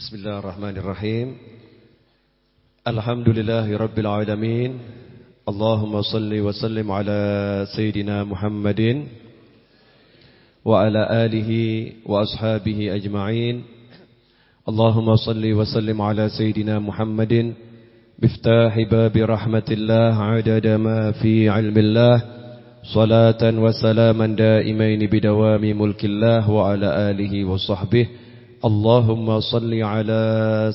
بسم الله الرحمن الرحيم. الحمد لله رب العالمين. اللهم صل وسلم على سيدنا محمد وعلى آله وأصحابه أجمعين. اللهم صل وسلم على سيدنا محمد. بفتاح باب رحمة الله عدد ما في علم الله. صلاة وسلاما دائمين بدوام ملك الله وعلى آله وصحبه. اللهم صل على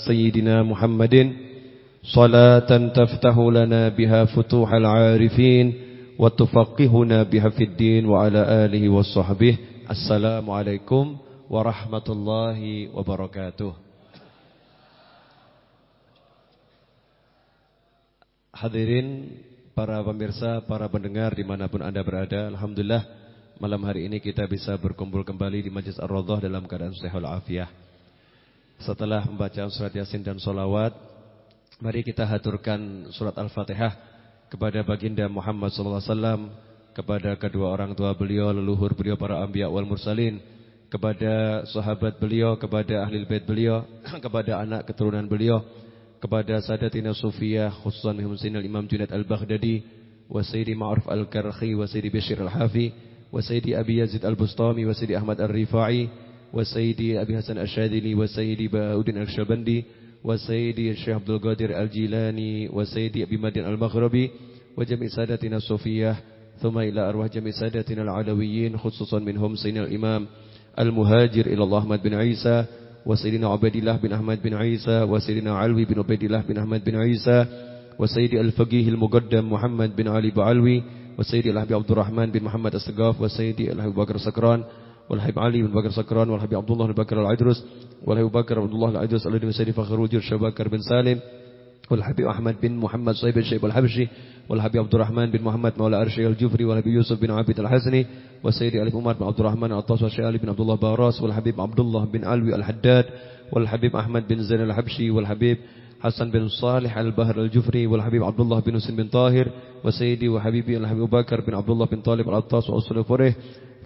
سيدنا محمد صلاة تفتح لنا بها فتوح العارفين وتفقهنا بها في الدين وعلى آله وصحبه السلام عليكم ورحمة الله وبركاته Hadirin para pemirsa, para pendengar dimanapun anda berada Alhamdulillah malam hari ini kita bisa berkumpul kembali di Majlis Ar-Radah dalam keadaan sehat afiah Setelah membaca surat Yasin dan solawat Mari kita haturkan surat Al-Fatihah Kepada baginda Muhammad SAW Kepada kedua orang tua beliau, leluhur beliau para ambiya wal mursalin Kepada sahabat beliau, kepada ahli bait beliau Kepada anak keturunan beliau kepada Sadatina Sufiyah khususan Husain al-Imam Junaid al-Baghdadi wa Sayyidi al-Karhi wa Sayyidi Bashir al-Hafi وسيدي أبي يزيد البسطامي وسيدي أحمد الرفاعي وسيدي أبي حسن الشاذلي وسيدي بأودين الشبندي وسيدي الشيخ عبد القادر الجيلاني وسيدي أبي مدين المغربي وجميع سادتنا الصوفية ثم إلى أرواح جميع سادتنا العلويين خصوصا منهم سيدنا الإمام المهاجر إلى الله أحمد بن عيسى وسيدنا عبد الله بن أحمد بن عيسى وسيدنا علوي بن عبد الله بن أحمد بن عيسى وسيدي الفقيه المقدم محمد بن علي بعلوي وسيدي الحبيب عبد الرحمن بن محمد السقاف وسيدي الحبيب بكر سكران والحبيب علي بن بكر سكران والحبيب عبد الله بن بكر العدرس والحبيب بكر عبد الله العدرس الذي سيدي فخر وجر شباكر بن سالم والحبيب أحمد بن محمد صيب الشيب الحبشي والحبيب عبد الرحمن بن محمد مولى أرشي الجفري والحبيب يوسف بن عبد الحسني وسيدي علي عمر بن عبد الرحمن الطاس والشيخ علي بن عبد الله باراس والحبيب عبد الله بن علوي الحداد والحبيب أحمد بن زين الحبشي والحبيب حسن بن صالح البهر الجفري والحبيب عبد الله بن حسين بن طاهر وسيدي وحبيبي الحبيب بكر بن عبد الله بن طالب العطاس وأصل فره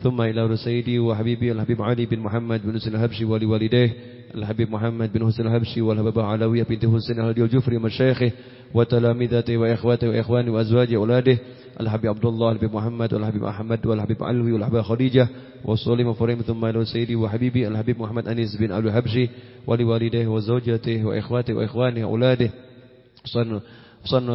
ثم إلى سيدي وحبيبي الحبيب علي بن محمد بن حسين الحبشي ولوالديه الحبيب محمد بن حسين الحبشي والحبيب علوية بنت حسين الهدي الجفري ومشايخه وتلامذته وإخواته وإخوانه وأزواجه وأولاده الحبيب عبد الله الحبيب محمد والحبيب أحمد والحبيب علوي والحبيب خديجة وصليم وفريم ثم إلى سيدي وحبيبي الحبيب محمد أنيس بن أبي الحبشي ولوالديه وزوجته وإخواته وإخوانه وأولاده صن صن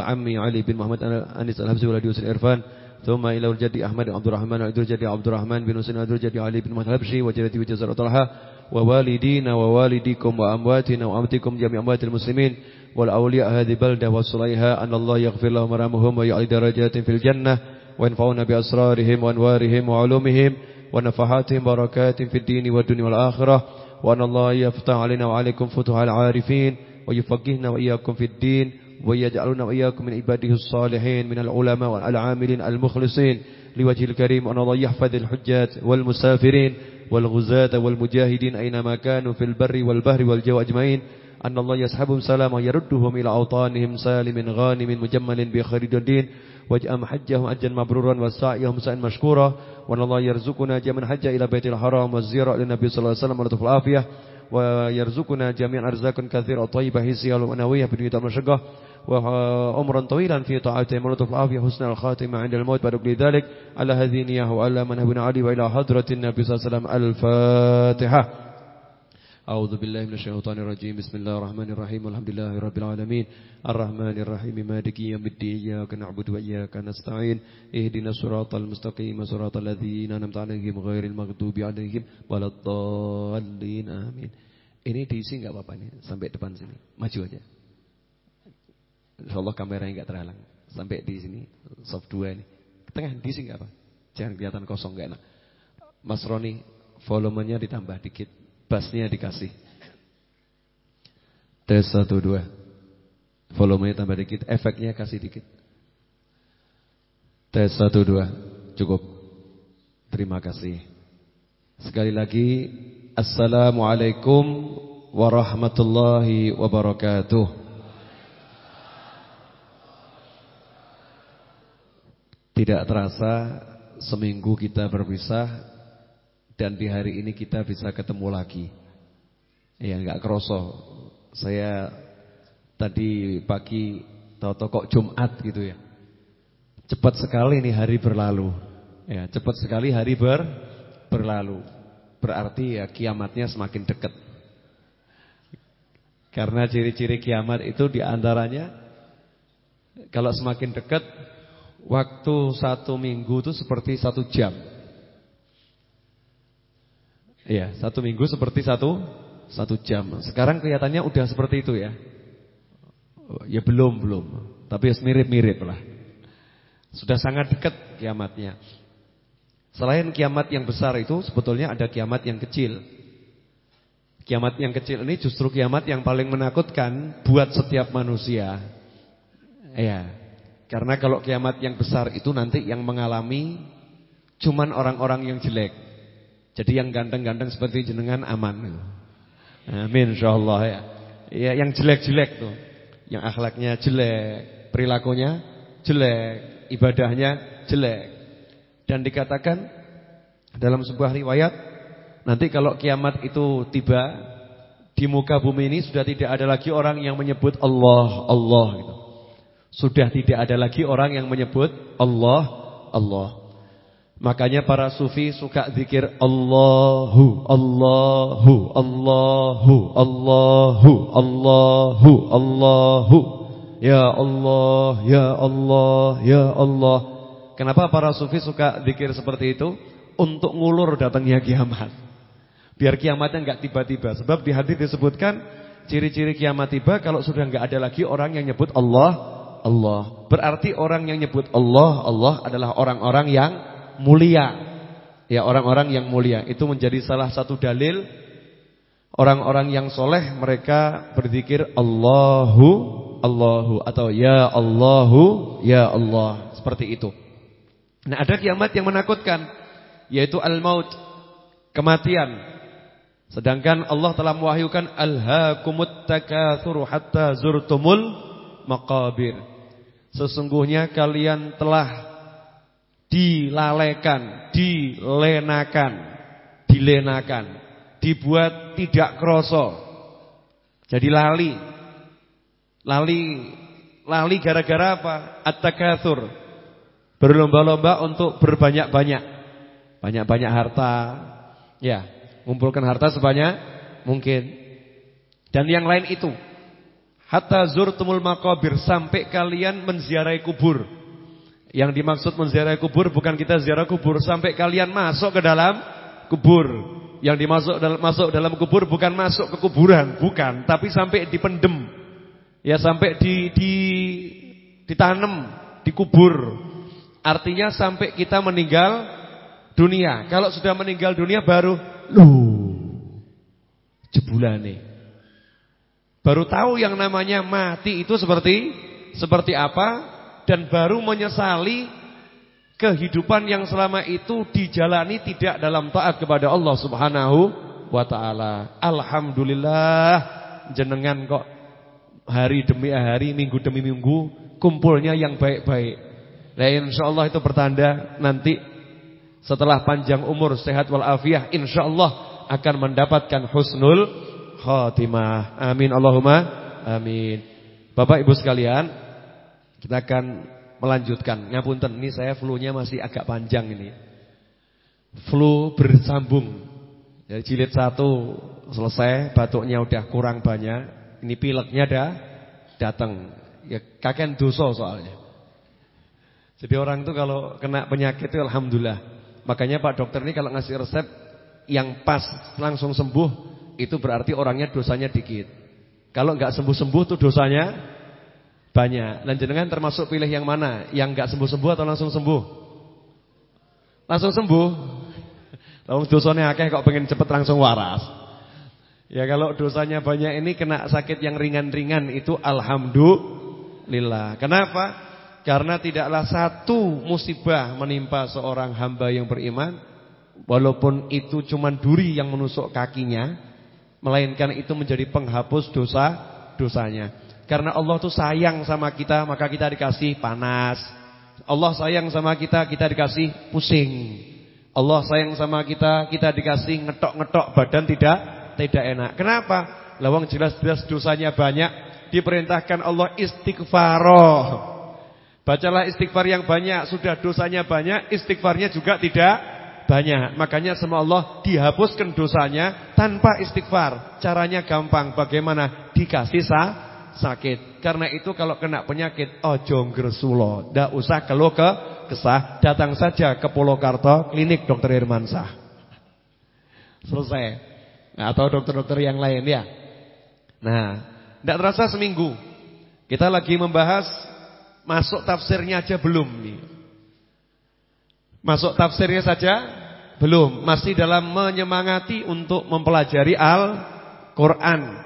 عمي علي بن محمد أنيس الحبشي ولد يوسف الإرفان ثم إلى الجد أحمد عبد الرحمن الجد عبد الرحمن بن حسين الجد علي بن محمد الحبشي وجدتي وجزر طلحة ووالدينا ووالديكم وأمواتنا وأمتكم جميع أموات المسلمين والأولياء هذه بلدة وصليها أن الله يغفر لهم ورحمهم ويعلي درجات في الجنة وينفعنا بأسرارهم وأنوارهم وعلومهم ونفحاتهم بركات في الدين والدنيا والآخرة وأن الله يفتح علينا وعليكم فتوح العارفين ويفقهنا وإياكم في الدين ويجعلنا وإياكم من عباده الصالحين من العلماء والعاملين المخلصين لوجه الكريم أن الله يحفظ الحجات والمسافرين والغزاة والمجاهدين أينما كانوا في البر والبحر والجو أجمعين أن الله يسحبهم سلاما ويردهم إلى أوطانهم سالم غانم مجمل بخير الدين واجأم حجهم أجا مبرورا وسعيهم سعيا مشكورا. وأن الله يرزقنا جميعا حج إلى بيت الحرام والزيارة إلى النبي صلى الله عليه وسلم ولطف العافية. ويرزقنا جميعا أرزاقا كثيرة طيبة هسية ومنوية في دنيا المشقة وعمرا طويلا في طاعته. ولطف العافية. حسن الخاتمة عند الموت. بعد كل ذلك على هذه نياه وعلى من هبنا علي وإلى حضرة النبي صلى الله عليه وسلم. الفاتحة. أعوذ بالله من الشيطان الرجيم بسم الله الرحمن الرحيم والحمد لله رب العالمين الرحمن الرحيم مالك يوم الدين إياك نعبد وإياك نستعين اهدنا الصراط المستقيم صراط الذين أنعمت عليهم غير المغضوب عليهم ولا الضالين آمين Ini diisi nggak apa-apa nih sampai depan sini. Maju aja. Insyaallah kameranya nggak terhalang. Sampai di sini soft 2 ini. Tengah diisi nggak apa? Jangan kelihatan kosong nggak enak. Mas Roni, volumenya ditambah dikit. Bassnya dikasih. Tes satu dua. Volumenya tambah dikit, efeknya kasih dikit. Tes satu dua, cukup. Terima kasih. Sekali lagi, Assalamualaikum warahmatullahi wabarakatuh. Tidak terasa seminggu kita berpisah dan di hari ini kita bisa ketemu lagi. Ya nggak kroso. Saya tadi pagi tahu-tahu kok Jumat gitu ya. Cepat sekali nih hari berlalu. Ya, cepat sekali hari ber berlalu. Berarti ya kiamatnya semakin dekat. Karena ciri-ciri kiamat itu di antaranya kalau semakin dekat waktu satu minggu itu seperti satu jam. Iya, satu minggu seperti satu satu jam. Sekarang kelihatannya udah seperti itu ya. Ya belum belum, tapi mirip-mirip lah. Sudah sangat dekat kiamatnya. Selain kiamat yang besar itu sebetulnya ada kiamat yang kecil. Kiamat yang kecil ini justru kiamat yang paling menakutkan buat setiap manusia. Ya. Karena kalau kiamat yang besar itu nanti yang mengalami cuman orang-orang yang jelek. Jadi yang ganteng-ganteng seperti jenengan aman. Amin insyaallah ya. Ya yang jelek-jelek tuh. Yang akhlaknya jelek, perilakunya jelek, ibadahnya jelek. Dan dikatakan dalam sebuah riwayat nanti kalau kiamat itu tiba di muka bumi ini sudah tidak ada lagi orang yang menyebut Allah, Allah gitu. Sudah tidak ada lagi orang yang menyebut Allah, Allah. Makanya para sufi suka zikir Allahu, Allahu, Allahu, Allahu, Allahu, Allahu. Ya Allah, ya Allah, ya Allah. Kenapa para sufi suka zikir seperti itu? Untuk ngulur datangnya kiamat. Biar kiamatnya enggak tiba-tiba. Sebab di hadis disebutkan ciri-ciri kiamat tiba kalau sudah enggak ada lagi orang yang nyebut Allah, Allah. Berarti orang yang nyebut Allah, Allah adalah orang-orang yang mulia. Ya orang-orang yang mulia itu menjadi salah satu dalil orang-orang yang soleh mereka berzikir Allahu Allahu atau ya Allahu ya Allah seperti itu. Nah ada kiamat yang menakutkan yaitu al-maut kematian. Sedangkan Allah telah mewahyukan alhaakumut takatsur hatta zurtumul maqabir. Sesungguhnya kalian telah dilalaikan, dilenakan, dilenakan, dibuat tidak kroso. Jadi lali. Lali lali gara-gara apa? At-takatsur. Berlomba-lomba untuk berbanyak-banyak. Banyak-banyak harta. Ya, mengumpulkan harta sebanyak mungkin. Dan yang lain itu. Hatta zurtumul maqabir sampai kalian menziarahi kubur. Yang dimaksud menziarahi kubur bukan kita ziarah kubur sampai kalian masuk ke dalam kubur. Yang dimasuk dalam masuk dalam kubur bukan masuk ke kuburan, bukan, tapi sampai dipendem. Ya sampai di di ditanam, dikubur. Artinya sampai kita meninggal dunia. Kalau sudah meninggal dunia baru lu jebulane. Baru tahu yang namanya mati itu seperti seperti apa? Dan baru menyesali kehidupan yang selama itu dijalani tidak dalam taat kepada Allah Subhanahu wa taala. Alhamdulillah jenengan kok hari demi hari, minggu demi minggu kumpulnya yang baik-baik. Nah insyaallah itu pertanda nanti setelah panjang umur sehat walafiat insyaallah akan mendapatkan husnul khatimah. Amin Allahumma amin. Bapak Ibu sekalian, kita akan melanjutkan. Ngapunten, ini saya flu-nya masih agak panjang ini. Flu bersambung. Jadi jilid satu selesai, batuknya udah kurang banyak. Ini pileknya dah datang. Ya kakek dosa soalnya. Jadi orang itu kalau kena penyakit itu alhamdulillah. Makanya Pak dokter ini kalau ngasih resep yang pas langsung sembuh itu berarti orangnya dosanya dikit. Kalau nggak sembuh-sembuh tuh dosanya banyak. Dan jenengan termasuk pilih yang mana? Yang enggak sembuh-sembuh atau langsung sembuh? Langsung sembuh. Kalau dosanya akeh kok pengen cepet langsung waras. Ya kalau dosanya banyak ini kena sakit yang ringan-ringan itu alhamdulillah. Kenapa? Karena tidaklah satu musibah menimpa seorang hamba yang beriman walaupun itu cuma duri yang menusuk kakinya, melainkan itu menjadi penghapus dosa dosanya. Karena Allah tuh sayang sama kita, maka kita dikasih panas. Allah sayang sama kita, kita dikasih pusing. Allah sayang sama kita, kita dikasih ngetok-ngetok badan tidak tidak enak. Kenapa? Lawang jelas-jelas dosanya banyak, diperintahkan Allah istighfaroh. Bacalah istighfar yang banyak, sudah dosanya banyak, istighfarnya juga tidak banyak. Makanya sama Allah dihapuskan dosanya tanpa istighfar. Caranya gampang, bagaimana? Dikasih sah, sakit. Karena itu kalau kena penyakit, ojo ngresulo. Ndak usah keluh ke kesah, datang saja ke Purwokarto, klinik dokter Irmansah. Selesai. Nah, atau dokter-dokter yang lain ya. Nah, tidak terasa seminggu. Kita lagi membahas Masuk tafsirnya aja belum nih. Masuk tafsirnya saja belum, masih dalam menyemangati untuk mempelajari Al-Qur'an.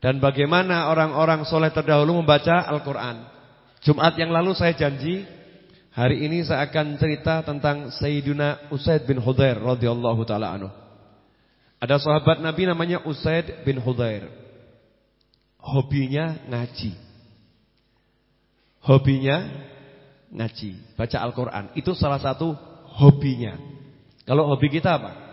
Dan bagaimana orang-orang soleh terdahulu membaca Al-Qur'an. Jumat yang lalu saya janji hari ini saya akan cerita tentang Sayyidina Usaid bin Hudair radhiyallahu taala anhu. Ada sahabat Nabi namanya Usaid bin Hudair. Hobinya ngaji. Hobinya ngaji, baca Al-Quran. Itu salah satu hobinya. Kalau hobi kita apa?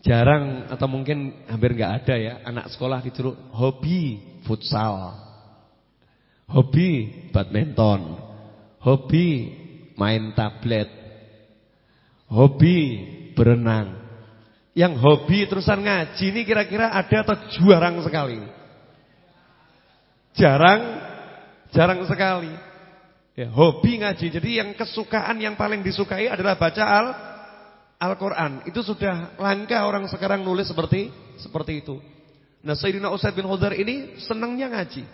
Jarang atau mungkin hampir nggak ada ya anak sekolah disuruh hobi futsal, hobi badminton, hobi main tablet, hobi berenang. Yang hobi terusan ngaji ini kira-kira ada atau jarang sekali? Jarang Jarang sekali. Ya, hobi ngaji. Jadi yang kesukaan yang paling disukai adalah baca Al Al-Qur'an. Itu sudah langka orang sekarang nulis seperti seperti itu. Nah, Sayyidina Usaid bin Khudair ini senangnya ngaji.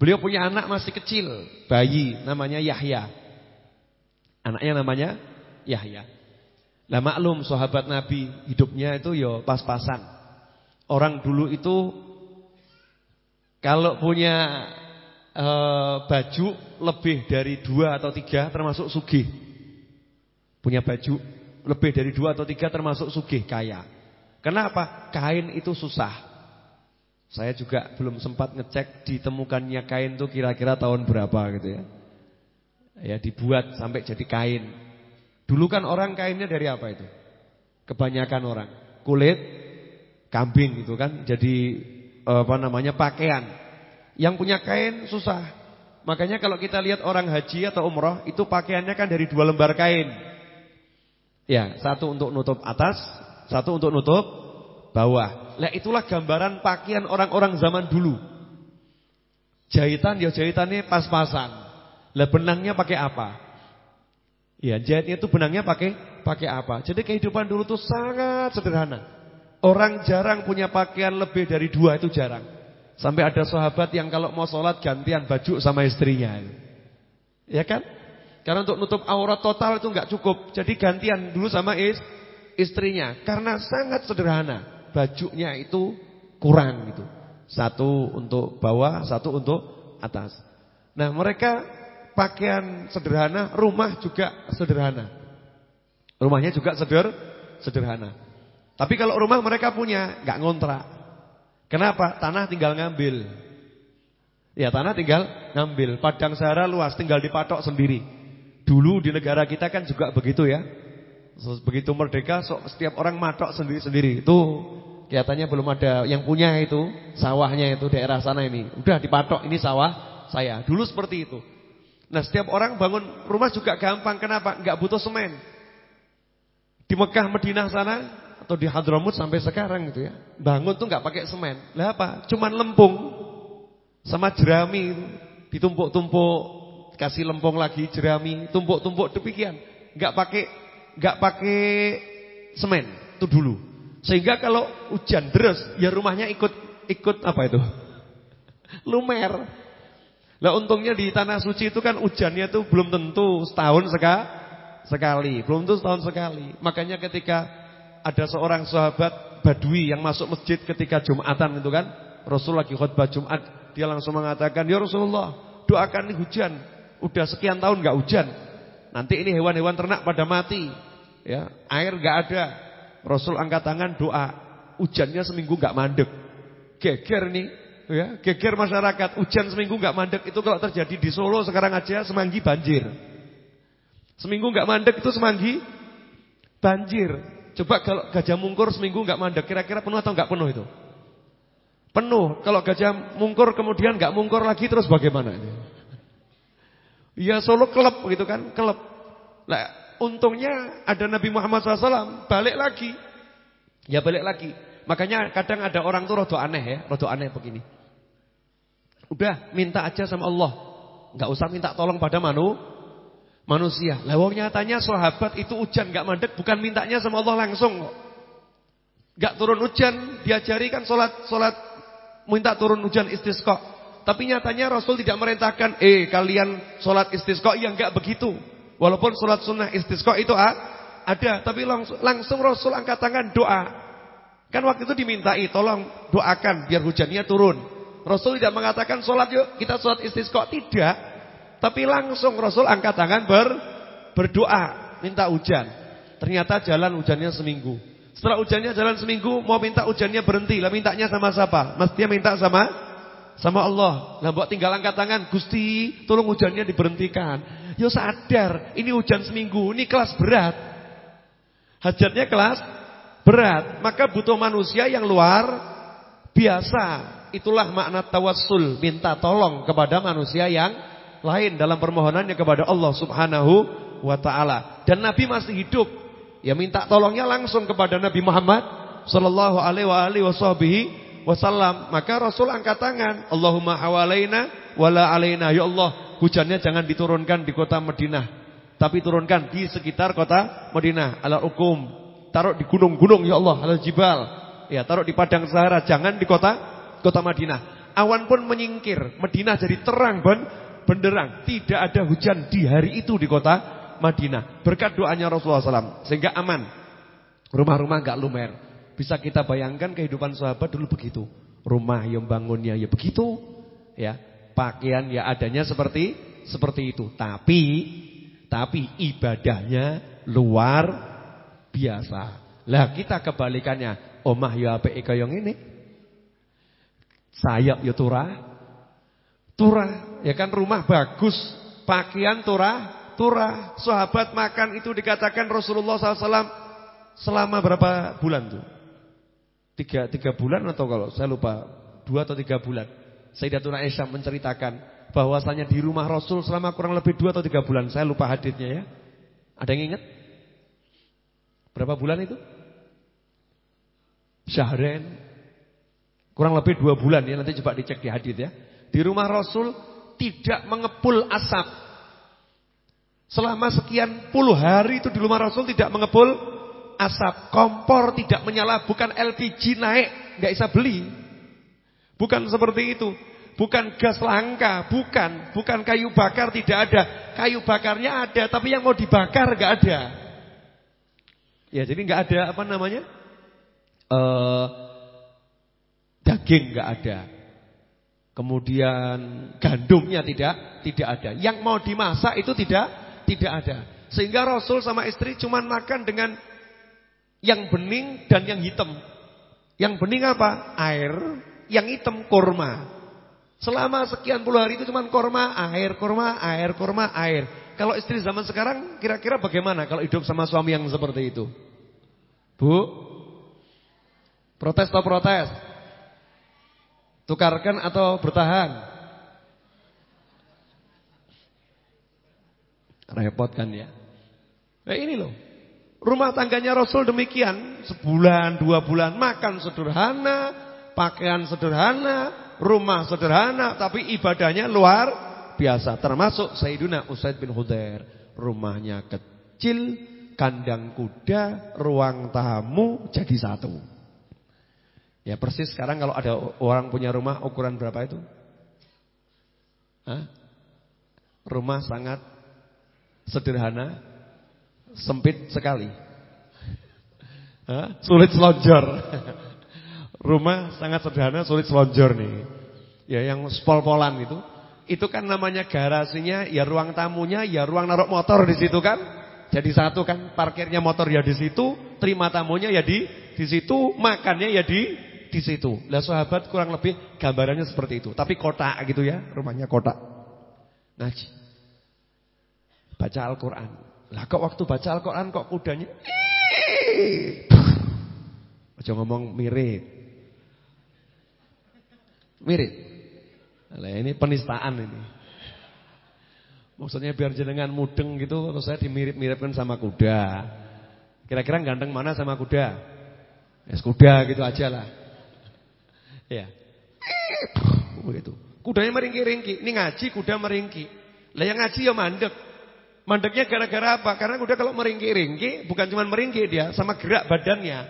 Beliau punya anak masih kecil, bayi namanya Yahya. Anaknya namanya Yahya. Nah maklum sahabat Nabi hidupnya itu ya pas-pasan. Orang dulu itu kalau punya e, baju lebih dari dua atau tiga termasuk sugih. Punya baju lebih dari dua atau tiga termasuk sugih kaya. Kenapa? Kain itu susah. Saya juga belum sempat ngecek ditemukannya kain itu kira-kira tahun berapa gitu ya. Ya dibuat sampai jadi kain. Dulu kan orang kainnya dari apa itu? Kebanyakan orang kulit kambing gitu kan jadi apa namanya pakaian. Yang punya kain susah. Makanya kalau kita lihat orang haji atau umroh itu pakaiannya kan dari dua lembar kain. Ya, satu untuk nutup atas, satu untuk nutup bawah. Nah, itulah gambaran pakaian orang-orang zaman dulu. Jahitan ya jahitannya pas-pasan. Lah benangnya pakai apa? Ya, jahitnya itu benangnya pakai pakai apa? Jadi kehidupan dulu tuh sangat sederhana. Orang jarang punya pakaian lebih dari dua itu jarang. Sampai ada sahabat yang kalau mau sholat gantian baju sama istrinya. Ya kan? Karena untuk nutup aurat total itu nggak cukup. Jadi gantian dulu sama is, istrinya. Karena sangat sederhana. Bajunya itu kurang gitu. Satu untuk bawah, satu untuk atas. Nah mereka pakaian sederhana, rumah juga sederhana. Rumahnya juga seder, sederhana. Tapi kalau rumah mereka punya, nggak ngontrak. Kenapa? Tanah tinggal ngambil. Ya tanah tinggal ngambil. Padang Sahara luas tinggal dipatok sendiri. Dulu di negara kita kan juga begitu ya. Begitu merdeka setiap orang matok sendiri-sendiri. Itu kelihatannya belum ada yang punya itu sawahnya itu daerah sana ini. Udah dipatok ini sawah saya. Dulu seperti itu. Nah setiap orang bangun rumah juga gampang. Kenapa? Enggak butuh semen. Di Mekah, Madinah sana atau di Hadramut sampai sekarang gitu ya. Bangun tuh nggak pakai semen. Lah apa? Cuman lempung sama jerami ditumpuk-tumpuk, kasih lempung lagi jerami, tumpuk-tumpuk demikian. nggak pakai nggak pakai semen itu dulu. Sehingga kalau hujan deras, ya rumahnya ikut ikut apa itu? Lumer. Lah untungnya di tanah suci itu kan hujannya tuh belum tentu setahun sekali, belum tentu setahun sekali. Makanya ketika ada seorang sahabat badui yang masuk masjid ketika Jumatan itu kan. Rasul lagi khutbah Jumat, dia langsung mengatakan, "Ya Rasulullah, doakan hujan. Udah sekian tahun nggak hujan. Nanti ini hewan-hewan ternak pada mati. Ya, air nggak ada." Rasul angkat tangan doa, hujannya seminggu nggak mandek. Geger nih, ya, geger masyarakat. Hujan seminggu nggak mandek itu kalau terjadi di Solo sekarang aja semanggi banjir. Seminggu nggak mandek itu semanggi banjir. Coba kalau gajah mungkur seminggu nggak mandek, kira-kira penuh atau nggak penuh itu? Penuh. Kalau gajah mungkur kemudian nggak mungkur lagi terus bagaimana ini? Ya solo kelep gitu kan, kelep. Nah, untungnya ada Nabi Muhammad SAW balik lagi. Ya balik lagi. Makanya kadang ada orang tuh rodo aneh ya, rodo aneh begini. Udah minta aja sama Allah. nggak usah minta tolong pada manu, manusia. Lah wong nyatanya sahabat itu hujan nggak mandek bukan mintanya sama Allah langsung kok. Enggak turun hujan, diajari kan salat salat minta turun hujan istisqa. Tapi nyatanya Rasul tidak merintahkan, "Eh, kalian salat istisqa." Ya enggak begitu. Walaupun salat sunnah istisqa itu ah, ada, tapi langsung, langsung Rasul angkat tangan doa. Kan waktu itu dimintai, tolong doakan biar hujannya turun. Rasul tidak mengatakan salat yuk, kita salat istisqa, tidak. Tapi langsung Rasul angkat tangan ber berdoa, minta hujan. Ternyata jalan hujannya seminggu. Setelah hujannya jalan seminggu, mau minta hujannya berhenti. Lah mintanya sama siapa? Mestinya minta sama sama Allah. Lah buat tinggal angkat tangan, Gusti, tolong hujannya diberhentikan. Yo sadar, ini hujan seminggu, ini kelas berat. Hajatnya kelas berat, maka butuh manusia yang luar biasa. Itulah makna tawassul, minta tolong kepada manusia yang lain dalam permohonannya kepada Allah Subhanahu wa taala. Dan Nabi masih hidup Ya minta tolongnya langsung kepada Nabi Muhammad sallallahu alaihi wasallam. Maka Rasul angkat tangan, Allahumma hawalaina wala alaina. Ya Allah, hujannya jangan diturunkan di kota Madinah, tapi turunkan di sekitar kota Madinah. Ala hukum, taruh di gunung-gunung ya Allah, ala jibal. Ya, taruh di padang Sahara, jangan di kota kota Madinah. Awan pun menyingkir, Madinah jadi terang ben benderang. Tidak ada hujan di hari itu di kota Madinah. Berkat doanya Rasulullah SAW. Sehingga aman. Rumah-rumah gak lumer. Bisa kita bayangkan kehidupan sahabat dulu begitu. Rumah yang bangunnya ya begitu. ya Pakaian ya adanya seperti seperti itu. Tapi tapi ibadahnya luar biasa. Lah kita kebalikannya. Omah ya apik kaya ini. Sayap ya turah. Turah, ya kan rumah bagus, pakaian turah, turah, sahabat makan itu dikatakan Rasulullah SAW selama berapa bulan tuh? Tiga, tiga bulan atau kalau saya lupa dua atau tiga bulan. Sayyidatuna Aisyah menceritakan bahwasanya di rumah Rasul selama kurang lebih dua atau tiga bulan. Saya lupa hadisnya ya. Ada yang ingat? Berapa bulan itu? Syahren. Kurang lebih dua bulan ya. Nanti coba dicek di hadis ya. Di rumah Rasul tidak mengepul asap. Selama sekian puluh hari itu di rumah Rasul tidak mengepul asap. Kompor tidak menyala, bukan LPG naik, nggak bisa beli. Bukan seperti itu. Bukan gas langka, bukan. Bukan kayu bakar tidak ada. Kayu bakarnya ada, tapi yang mau dibakar nggak ada. Ya, jadi nggak ada apa namanya? Uh, daging nggak ada. Kemudian gandumnya tidak tidak ada. Yang mau dimasak itu tidak tidak ada. Sehingga Rasul sama istri cuma makan dengan yang bening dan yang hitam. Yang bening apa? Air. Yang hitam kurma. Selama sekian puluh hari itu cuma kurma, air, kurma, air, kurma, air. Kalau istri zaman sekarang kira-kira bagaimana kalau hidup sama suami yang seperti itu? Bu? Protes atau protes? Tukarkan atau bertahan? Repot kan ya. Nah ini loh. Rumah tangganya Rasul demikian. Sebulan, dua bulan makan sederhana, pakaian sederhana, rumah sederhana, tapi ibadahnya luar biasa. Termasuk Sayyiduna Usaid bin Hudair. Rumahnya kecil, kandang kuda, ruang tamu jadi satu. Ya persis sekarang kalau ada orang punya rumah ukuran berapa itu? Hah? Rumah sangat sederhana, sempit sekali. Sulit selonjor. Rumah sangat sederhana, sulit selonjor nih. Ya yang spol-polan itu. Itu kan namanya garasinya, ya ruang tamunya, ya ruang naruh motor di situ kan. Jadi satu kan parkirnya motor ya di situ, terima tamunya ya di di situ, makannya ya di di situ. Lah sahabat kurang lebih gambarannya seperti itu. Tapi kotak gitu ya, rumahnya kotak. Ngaji baca Al-Quran. Lah kok waktu baca Al-Quran kok kudanya Aja ngomong mirip. Mirip. Nah, ini penistaan ini. Maksudnya biar jenengan mudeng gitu terus saya dimirip-miripkan sama kuda. Kira-kira ganteng mana sama kuda? Ya kuda gitu aja lah. Ya. Begitu. Kudanya meringki-ringki. Ini ngaji kuda meringki. Lah yang ngaji ya mandek. Mandeknya gara-gara apa? Karena kuda kalau meringki-ringki bukan cuma meringki dia, sama gerak badannya.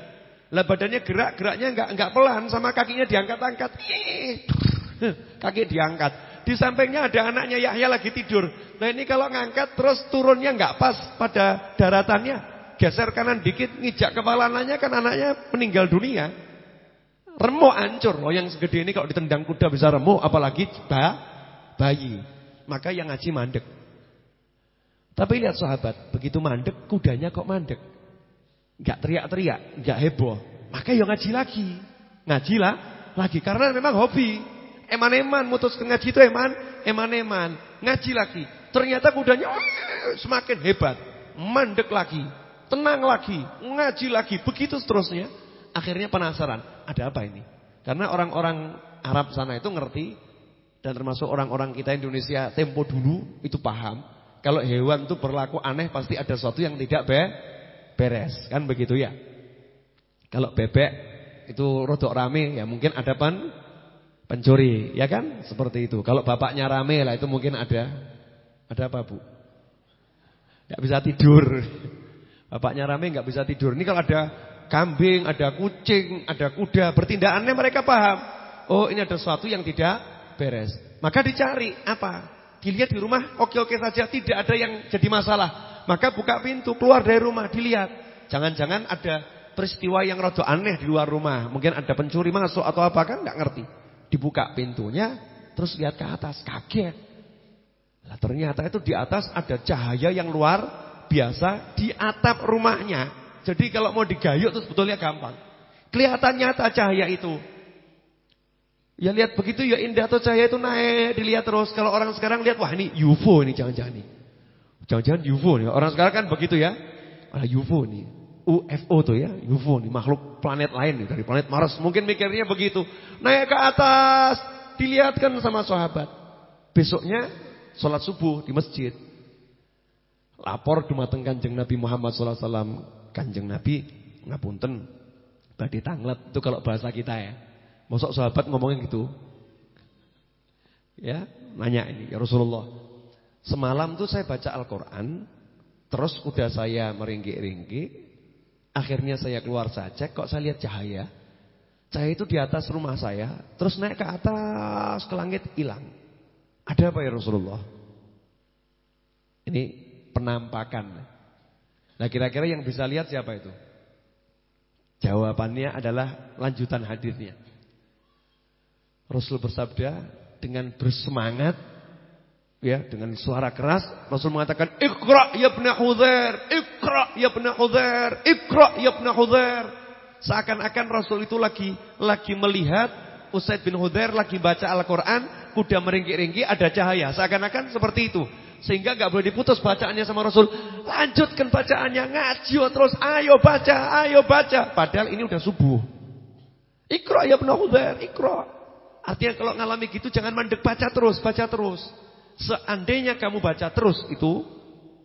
Lah badannya gerak, geraknya enggak enggak pelan, sama kakinya diangkat-angkat. Kaki diangkat. Di sampingnya ada anaknya Yahya lagi tidur. Nah ini kalau ngangkat terus turunnya enggak pas pada daratannya. Geser kanan dikit, ngijak kepala anaknya kan anaknya meninggal dunia. Remuk hancur. Loh yang segede ini kalau ditendang kuda bisa remuk, apalagi bayi. Maka yang ngaji mandek. Tapi lihat sahabat, begitu mandek, kudanya kok mandek. Enggak teriak-teriak, enggak heboh. Maka ya ngaji lagi. Ngaji lah lagi karena memang hobi. Eman-eman mutus ngaji itu eman, eman-eman. Ngaji lagi. Ternyata kudanya oh, semakin hebat. Mandek lagi, tenang lagi, ngaji lagi, begitu seterusnya. Akhirnya penasaran, ada apa ini? Karena orang-orang Arab sana itu ngerti dan termasuk orang-orang kita Indonesia tempo dulu itu paham kalau hewan itu berlaku aneh pasti ada sesuatu yang tidak be beres. Kan begitu ya. Kalau bebek itu rodok rame ya mungkin ada pen pencuri. Ya kan? Seperti itu. Kalau bapaknya rame lah itu mungkin ada. Ada apa bu? Gak bisa tidur. Bapaknya rame gak bisa tidur. Ini kalau ada kambing, ada kucing, ada kuda. Bertindakannya mereka paham. Oh ini ada sesuatu yang tidak beres. Maka dicari apa? Dilihat di rumah oke-oke saja, tidak ada yang jadi masalah. Maka buka pintu, keluar dari rumah, dilihat. Jangan-jangan ada peristiwa yang rada aneh di luar rumah. Mungkin ada pencuri masuk atau apa kan nggak ngerti. Dibuka pintunya, terus lihat ke atas, kaget. Lah ternyata itu di atas ada cahaya yang luar biasa di atap rumahnya. Jadi kalau mau digayuk itu sebetulnya gampang. Kelihatan nyata cahaya itu. Ya lihat begitu ya indah atau cahaya itu naik, dilihat terus. Kalau orang sekarang lihat, wah ini UFO ini jangan-jangan nih. Jangan-jangan UFO nih. Orang sekarang kan begitu ya. Ada UFO nih. UFO tuh ya, UFO nih, makhluk planet lain nih, dari planet Mars. Mungkin mikirnya begitu. Naik ke atas, dilihatkan sama sahabat. Besoknya sholat subuh di masjid. Lapor dumateng Kanjeng Nabi Muhammad wasallam. Kanjeng Nabi ngapunten badhe tanglet itu kalau bahasa kita ya. Mosok sahabat ngomongin gitu. Ya, nanya ini ya Rasulullah. Semalam tuh saya baca Al-Qur'an, terus kuda saya meringkik-ringkik, akhirnya saya keluar saja kok saya lihat cahaya. Cahaya itu di atas rumah saya, terus naik ke atas ke langit hilang. Ada apa ya Rasulullah? Ini penampakan. Nah kira-kira yang bisa lihat siapa itu? Jawabannya adalah lanjutan hadirnya. Rasul bersabda dengan bersemangat ya dengan suara keras Rasul mengatakan Iqra ya ibn Hudzair Iqra ya ibn Hudzair Iqra ya ibn Hudzair seakan-akan Rasul itu lagi lagi melihat Usaid bin Hudzair lagi baca Al-Qur'an kuda meringkik-ringkik ada cahaya. Seakan-akan seperti itu. Sehingga nggak boleh diputus bacaannya sama Rasul. Lanjutkan bacaannya ngaji terus ayo baca ayo baca. Padahal ini udah subuh. Iqra ya ibn Hudzair Iqra Artinya kalau ngalami gitu jangan mandek baca terus, baca terus. Seandainya kamu baca terus itu,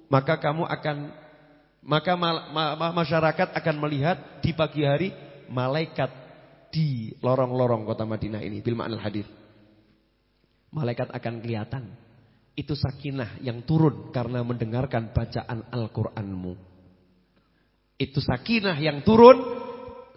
maka kamu akan maka ma ma ma masyarakat akan melihat di pagi hari malaikat di lorong-lorong kota Madinah ini bil ma'nal hadis. Malaikat akan kelihatan. Itu sakinah yang turun karena mendengarkan bacaan Al-Qur'anmu. Itu sakinah yang turun.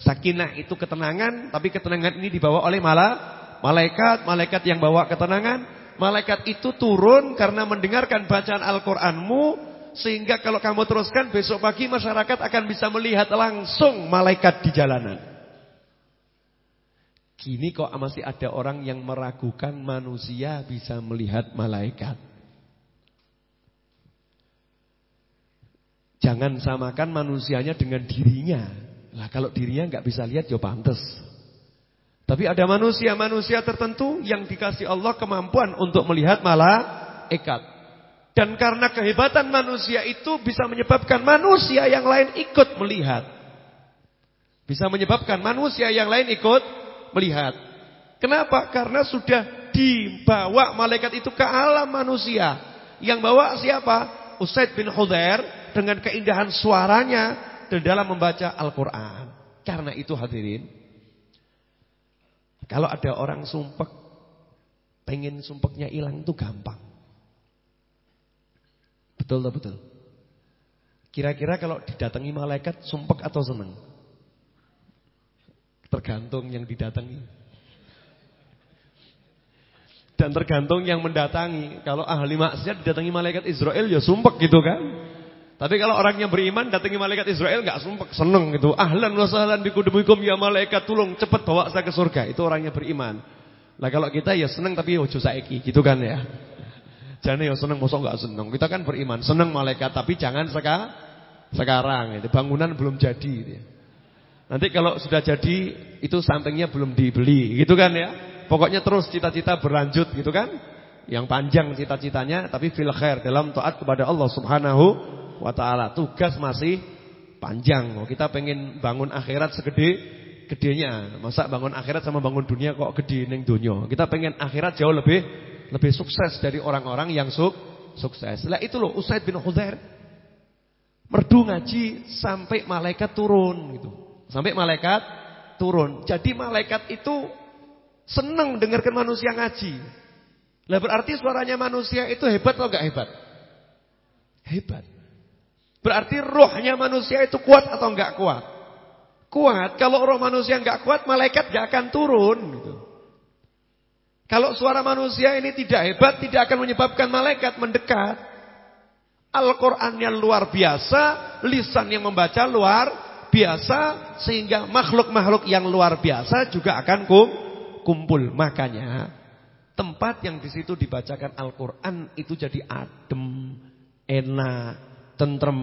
Sakinah itu ketenangan, tapi ketenangan ini dibawa oleh malah Malaikat, malaikat yang bawa ketenangan, malaikat itu turun karena mendengarkan bacaan Al-Qur'anmu sehingga kalau kamu teruskan besok pagi masyarakat akan bisa melihat langsung malaikat di jalanan. Kini kok masih ada orang yang meragukan manusia bisa melihat malaikat. Jangan samakan manusianya dengan dirinya. Lah kalau dirinya nggak bisa lihat ya pantas. Tapi ada manusia-manusia tertentu yang dikasih Allah kemampuan untuk melihat malaikat. Dan karena kehebatan manusia itu bisa menyebabkan manusia yang lain ikut melihat. Bisa menyebabkan manusia yang lain ikut melihat. Kenapa? Karena sudah dibawa malaikat itu ke alam manusia. Yang bawa siapa? Usaid bin Hudair dengan keindahan suaranya dalam membaca Al-Quran. Karena itu hadirin. Kalau ada orang sumpek, pengen sumpeknya hilang itu gampang. Betul atau betul? Kira-kira kalau didatangi malaikat sumpek atau seneng? Tergantung yang didatangi. Dan tergantung yang mendatangi. Kalau ahli maksiat didatangi malaikat Israel ya sumpek gitu kan. Tapi kalau orangnya beriman datangi malaikat Israel nggak sumpek, seneng gitu. Ahlan wa sahlan bikudumikum ya malaikat tolong cepat bawa saya ke surga. Itu orangnya beriman. Lah kalau kita ya seneng tapi ojo saiki gitu kan ya. Jangan ya seneng mosok nggak seneng. Kita kan beriman, seneng malaikat tapi jangan seka, sekarang. Itu bangunan belum jadi gitu ya. Nanti kalau sudah jadi itu sampingnya belum dibeli, gitu kan ya. Pokoknya terus cita-cita berlanjut gitu kan. Yang panjang cita-citanya tapi fil khair dalam taat kepada Allah Subhanahu wa taala. Tugas masih panjang. Oh, kita pengen bangun akhirat segede gedenya. Masa bangun akhirat sama bangun dunia kok gede ning donya. Kita pengen akhirat jauh lebih lebih sukses dari orang-orang yang suk sukses. Lah itu loh Usaid bin Khuzair merdu ngaji sampai malaikat turun gitu. Sampai malaikat turun. Jadi malaikat itu senang dengarkan manusia ngaji. Lah berarti suaranya manusia itu hebat atau enggak hebat? Hebat. Berarti rohnya manusia itu kuat atau enggak kuat? Kuat. Kalau roh manusia enggak kuat, malaikat enggak akan turun gitu. Kalau suara manusia ini tidak hebat, tidak akan menyebabkan malaikat mendekat. Al-Qur'annya luar biasa, lisan yang membaca luar biasa sehingga makhluk-makhluk yang luar biasa juga akan kumpul. Makanya tempat yang di situ dibacakan Al-Qur'an itu jadi adem, enak, tentrem,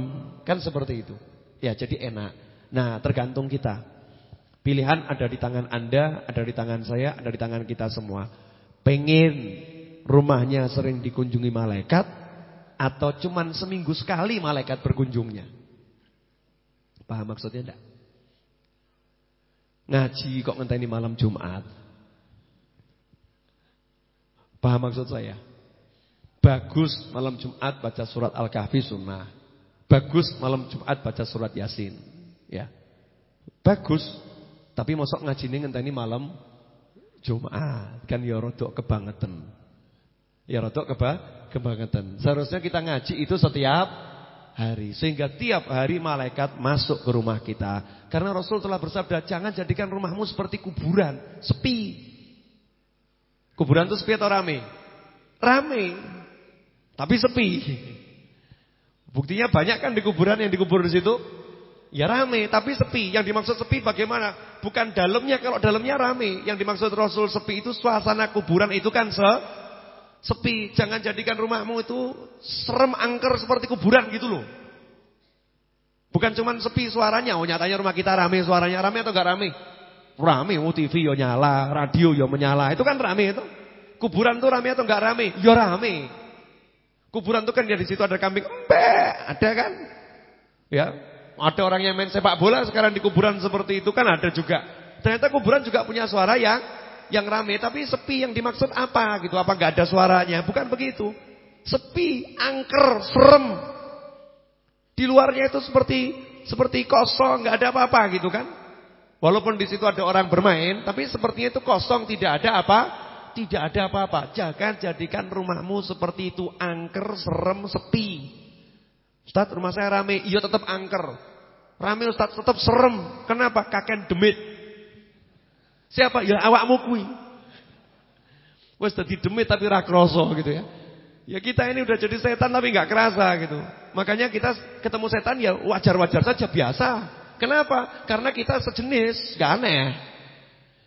kan seperti itu. Ya, jadi enak. Nah, tergantung kita. Pilihan ada di tangan Anda, ada di tangan saya, ada di tangan kita semua. Pengen rumahnya sering dikunjungi malaikat atau cuman seminggu sekali malaikat berkunjungnya? Paham maksudnya enggak? Ngaji kok ngenteni malam Jumat. Paham maksud saya? Bagus malam Jumat baca surat Al-Kahfi sunnah. Bagus malam Jumat baca surat Yasin. Ya. Bagus. Tapi mosok ngajine ngenteni malam Jumat. Kan ya rodok kebangetan. Ya rodok keba kebangetan. Seharusnya kita ngaji itu setiap hari. Sehingga tiap hari malaikat masuk ke rumah kita. Karena Rasul telah bersabda, jangan jadikan rumahmu seperti kuburan, sepi. Kuburan itu sepi atau rame? Rame. Tapi sepi. Buktinya banyak kan di kuburan yang dikubur di situ? Ya rame, tapi sepi. Yang dimaksud sepi bagaimana? Bukan dalamnya, kalau dalamnya rame. Yang dimaksud Rasul sepi itu suasana kuburan itu kan se Sepi, jangan jadikan rumahmu itu serem angker seperti kuburan gitu loh. Bukan cuman sepi suaranya, oh nyatanya rumah kita rame, suaranya rame atau enggak rame? Rame, oh TV yo nyala, radio yo menyala, itu kan rame itu. Kuburan tuh rame atau enggak rame? Yo rame. Kuburan tuh kan ya di situ ada kambing embe, ada kan? Ya, ada orang yang main sepak bola sekarang di kuburan seperti itu kan ada juga. Ternyata kuburan juga punya suara yang yang rame tapi sepi. Yang dimaksud apa gitu? Apa nggak ada suaranya? Bukan begitu. Sepi angker serem. Di luarnya itu seperti seperti kosong nggak ada apa-apa gitu kan? Walaupun di situ ada orang bermain tapi sepertinya itu kosong tidak ada apa tidak ada apa-apa jangan jadikan rumahmu seperti itu angker serem sepi Ustaz rumah saya rame iya tetap angker rame Ustaz tetap serem kenapa kakek demit Siapa? Ya awakmu kuwi. Wes dadi demit tapi ra gitu ya. Ya kita ini udah jadi setan tapi nggak kerasa gitu. Makanya kita ketemu setan ya wajar-wajar saja biasa. Kenapa? Karena kita sejenis, gak aneh.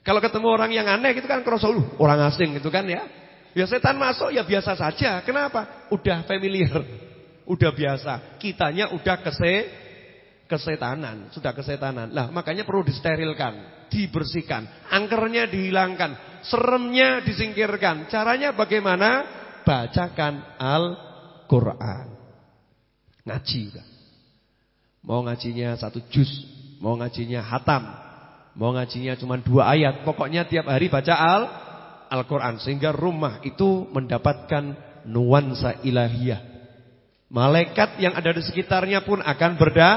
Kalau ketemu orang yang aneh gitu kan kerasa uh, orang asing gitu kan ya. Ya setan masuk ya biasa saja. Kenapa? Udah familiar. Udah biasa. Kitanya udah kese kesetanan, sudah kesetanan. Lah makanya perlu disterilkan dibersihkan, angkernya dihilangkan, seremnya disingkirkan. Caranya bagaimana? Bacakan Al-Quran. Ngaji. Mau ngajinya satu juz, mau ngajinya hatam, Mau ngajinya cuma dua ayat, pokoknya tiap hari baca al Al-Qur'an sehingga rumah itu mendapatkan nuansa ilahiyah. Malaikat yang ada di sekitarnya pun akan berda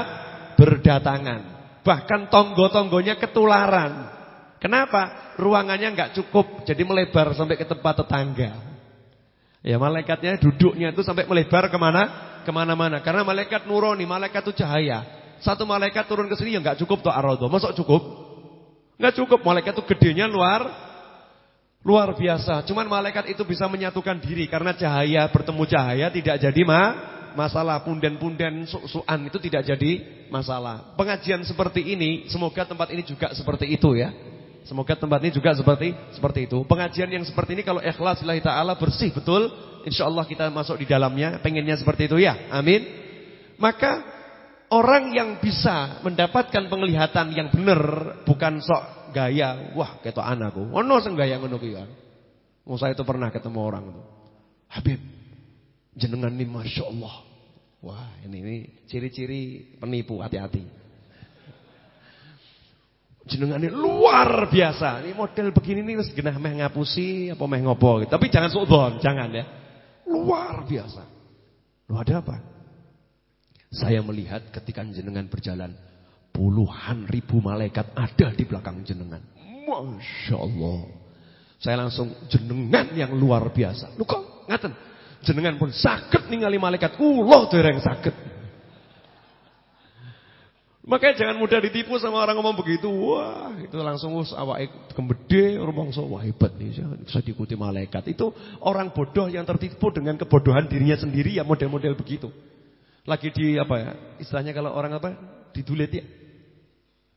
berdatangan. Bahkan tonggo-tonggonya ketularan. Kenapa? Ruangannya nggak cukup, jadi melebar sampai ke tempat tetangga. Ya malaikatnya duduknya itu sampai melebar ke mana? Ke mana-mana. Karena malaikat nuroni, malaikat itu cahaya. Satu malaikat turun ke sini ya nggak cukup tuh arodo. Masuk cukup? Nggak cukup. Malaikat itu gedenya luar luar biasa. Cuman malaikat itu bisa menyatukan diri karena cahaya bertemu cahaya tidak jadi ma masalah punden-punden su-suan itu tidak jadi masalah. Pengajian seperti ini semoga tempat ini juga seperti itu ya. Semoga tempat ini juga seperti seperti itu. Pengajian yang seperti ini kalau ikhlas lillahi taala bersih betul, insyaallah kita masuk di dalamnya, pengennya seperti itu ya. Amin. Maka orang yang bisa mendapatkan penglihatan yang benar bukan sok gaya, wah ketok anakku. Ono sing gaya ngono kuwi kan. saya itu pernah ketemu orang itu. Habib, jenengan ini Masya Allah. Wah ini, ini ciri-ciri penipu, hati-hati jenengane luar biasa. Ini model begini nih genah meh ngapusi apa meh ngopo gitu. Tapi jangan suudzon, jangan ya. Luar biasa. Lu ada apa? Saya melihat ketika jenengan berjalan puluhan ribu malaikat ada di belakang jenengan. Masya Allah. Saya langsung jenengan yang luar biasa. Lu kok ngaten? Jenengan pun sakit ningali malaikat. Kula dereng sakit. Makanya jangan mudah ditipu sama orang ngomong begitu. Wah, itu langsung us awak kembede so wah hebat nih bisa diikuti malaikat. Itu orang bodoh yang tertipu dengan kebodohan dirinya sendiri ya model-model begitu. Lagi di apa ya? Istilahnya kalau orang apa? Didulit ya.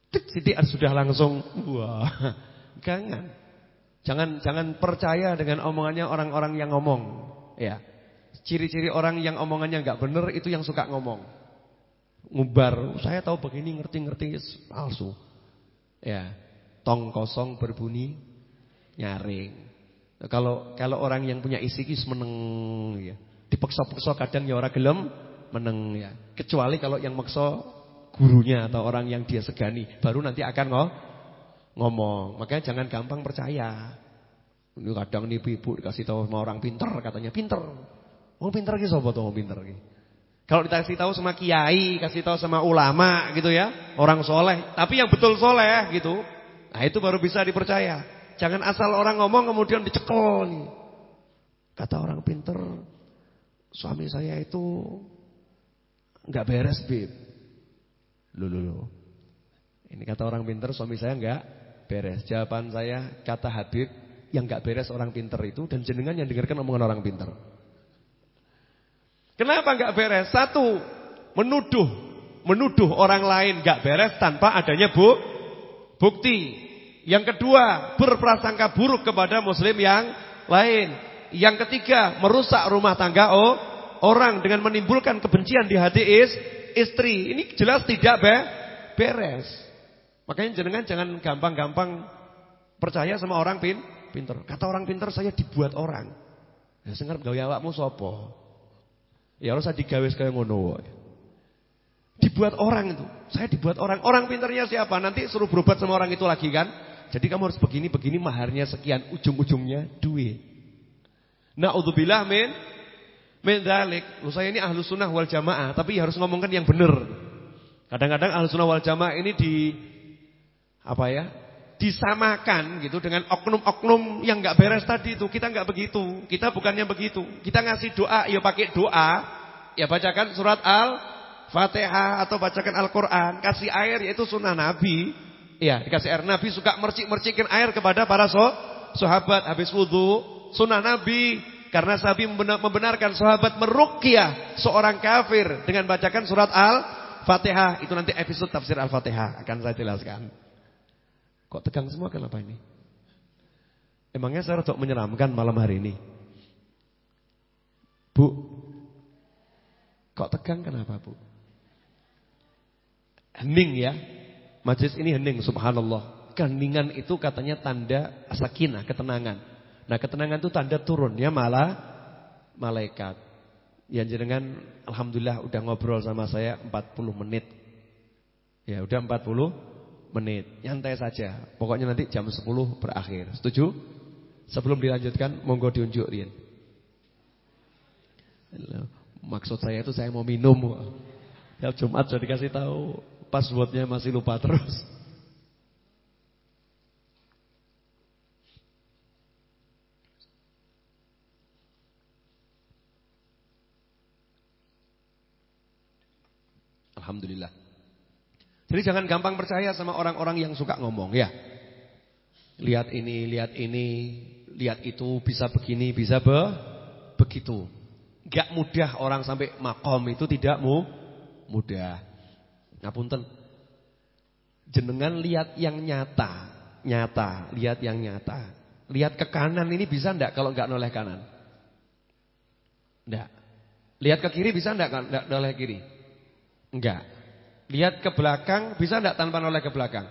Tik sidik sudah langsung wah. Jangan. Jangan jangan percaya dengan omongannya orang-orang yang ngomong. Ya. Ciri-ciri orang yang omongannya enggak benar itu yang suka ngomong ngubar. Saya tahu begini ngerti-ngerti palsu. Ya, tong kosong berbunyi nyaring. Kalau kalau orang yang punya isi kis meneng ya. Dipeksa-peksa kadang ya orang gelem meneng ya. Kecuali kalau yang maksa gurunya atau orang yang dia segani, baru nanti akan ngomong. ngomong. Makanya jangan gampang percaya. Ini kadang nih ibu dikasih tahu sama orang pinter katanya pinter. Oh pinter ki sapa to pinter ki? Kalau dikasih tahu sama kiai, kasih tahu sama ulama gitu ya, orang soleh. Tapi yang betul soleh gitu, nah itu baru bisa dipercaya. Jangan asal orang ngomong kemudian dicekel nih. Kata orang pinter, suami saya itu nggak beres bib. Lulu, Ini kata orang pinter, suami saya nggak beres. Jawaban saya kata Habib, yang nggak beres orang pinter itu dan jenengan yang dengarkan omongan orang pinter. Kenapa enggak beres? Satu, menuduh, menuduh orang lain enggak beres tanpa adanya bu, bukti. Yang kedua, berprasangka buruk kepada muslim yang lain. Yang ketiga, merusak rumah tangga oh, orang dengan menimbulkan kebencian di hati is, istri. Ini jelas tidak be, beres. Makanya jenengan jangan gampang-gampang percaya sama orang pin, pinter. Kata orang pinter saya dibuat orang. Ya sing arep gawe awakmu sapa? Ya harus digawe kaya ngono Dibuat orang itu. Saya dibuat orang. Orang pinternya siapa? Nanti suruh berobat sama orang itu lagi kan? Jadi kamu harus begini-begini maharnya sekian, ujung-ujungnya duit. Nauzubillah min min dzalik. Saya ini ahlu sunnah wal jamaah, tapi harus ngomongkan yang benar. Kadang-kadang ahlu sunnah wal jamaah ini di apa ya? disamakan gitu dengan oknum-oknum yang nggak beres tadi itu. Kita nggak begitu. Kita bukannya begitu. Kita ngasih doa, ya pakai doa, ya bacakan surat Al-Fatihah atau bacakan Al-Qur'an, kasih air yaitu sunnah Nabi. Ya, dikasih air Nabi suka mercik-mercikin air kepada para so, sahabat habis wudu, sunnah Nabi. Karena Nabi membenarkan sahabat meruqyah seorang kafir dengan bacakan surat Al-Fatihah. Itu nanti episode tafsir Al-Fatihah akan saya jelaskan. Kok tegang semua kenapa ini? Emangnya saya untuk menyeramkan malam hari ini? Bu, kok tegang kenapa bu? Hening ya, majlis ini hening subhanallah. Keheningan itu katanya tanda sakinah, ketenangan. Nah ketenangan itu tanda turun ya malah malaikat. Yang jenengan alhamdulillah udah ngobrol sama saya 40 menit. Ya udah 40 menit. Nyantai saja. Pokoknya nanti jam 10 berakhir. Setuju? Sebelum dilanjutkan, monggo diunjuk Rian. Maksud saya itu saya mau minum. Ya Jumat sudah dikasih tahu, passwordnya masih lupa terus. Alhamdulillah. Jadi jangan gampang percaya sama orang-orang yang suka ngomong ya. Lihat ini, lihat ini, lihat itu, bisa begini, bisa be begitu. Gak mudah orang sampai makom itu tidak mu mudah. Ngapunten. Jenengan lihat yang nyata, nyata, lihat yang nyata. Lihat ke kanan ini bisa ndak kalau nggak noleh kanan? Ndak. Lihat ke kiri bisa ndak ndak noleh kiri? Enggak. Lihat ke belakang bisa enggak tanpa noleh ke belakang?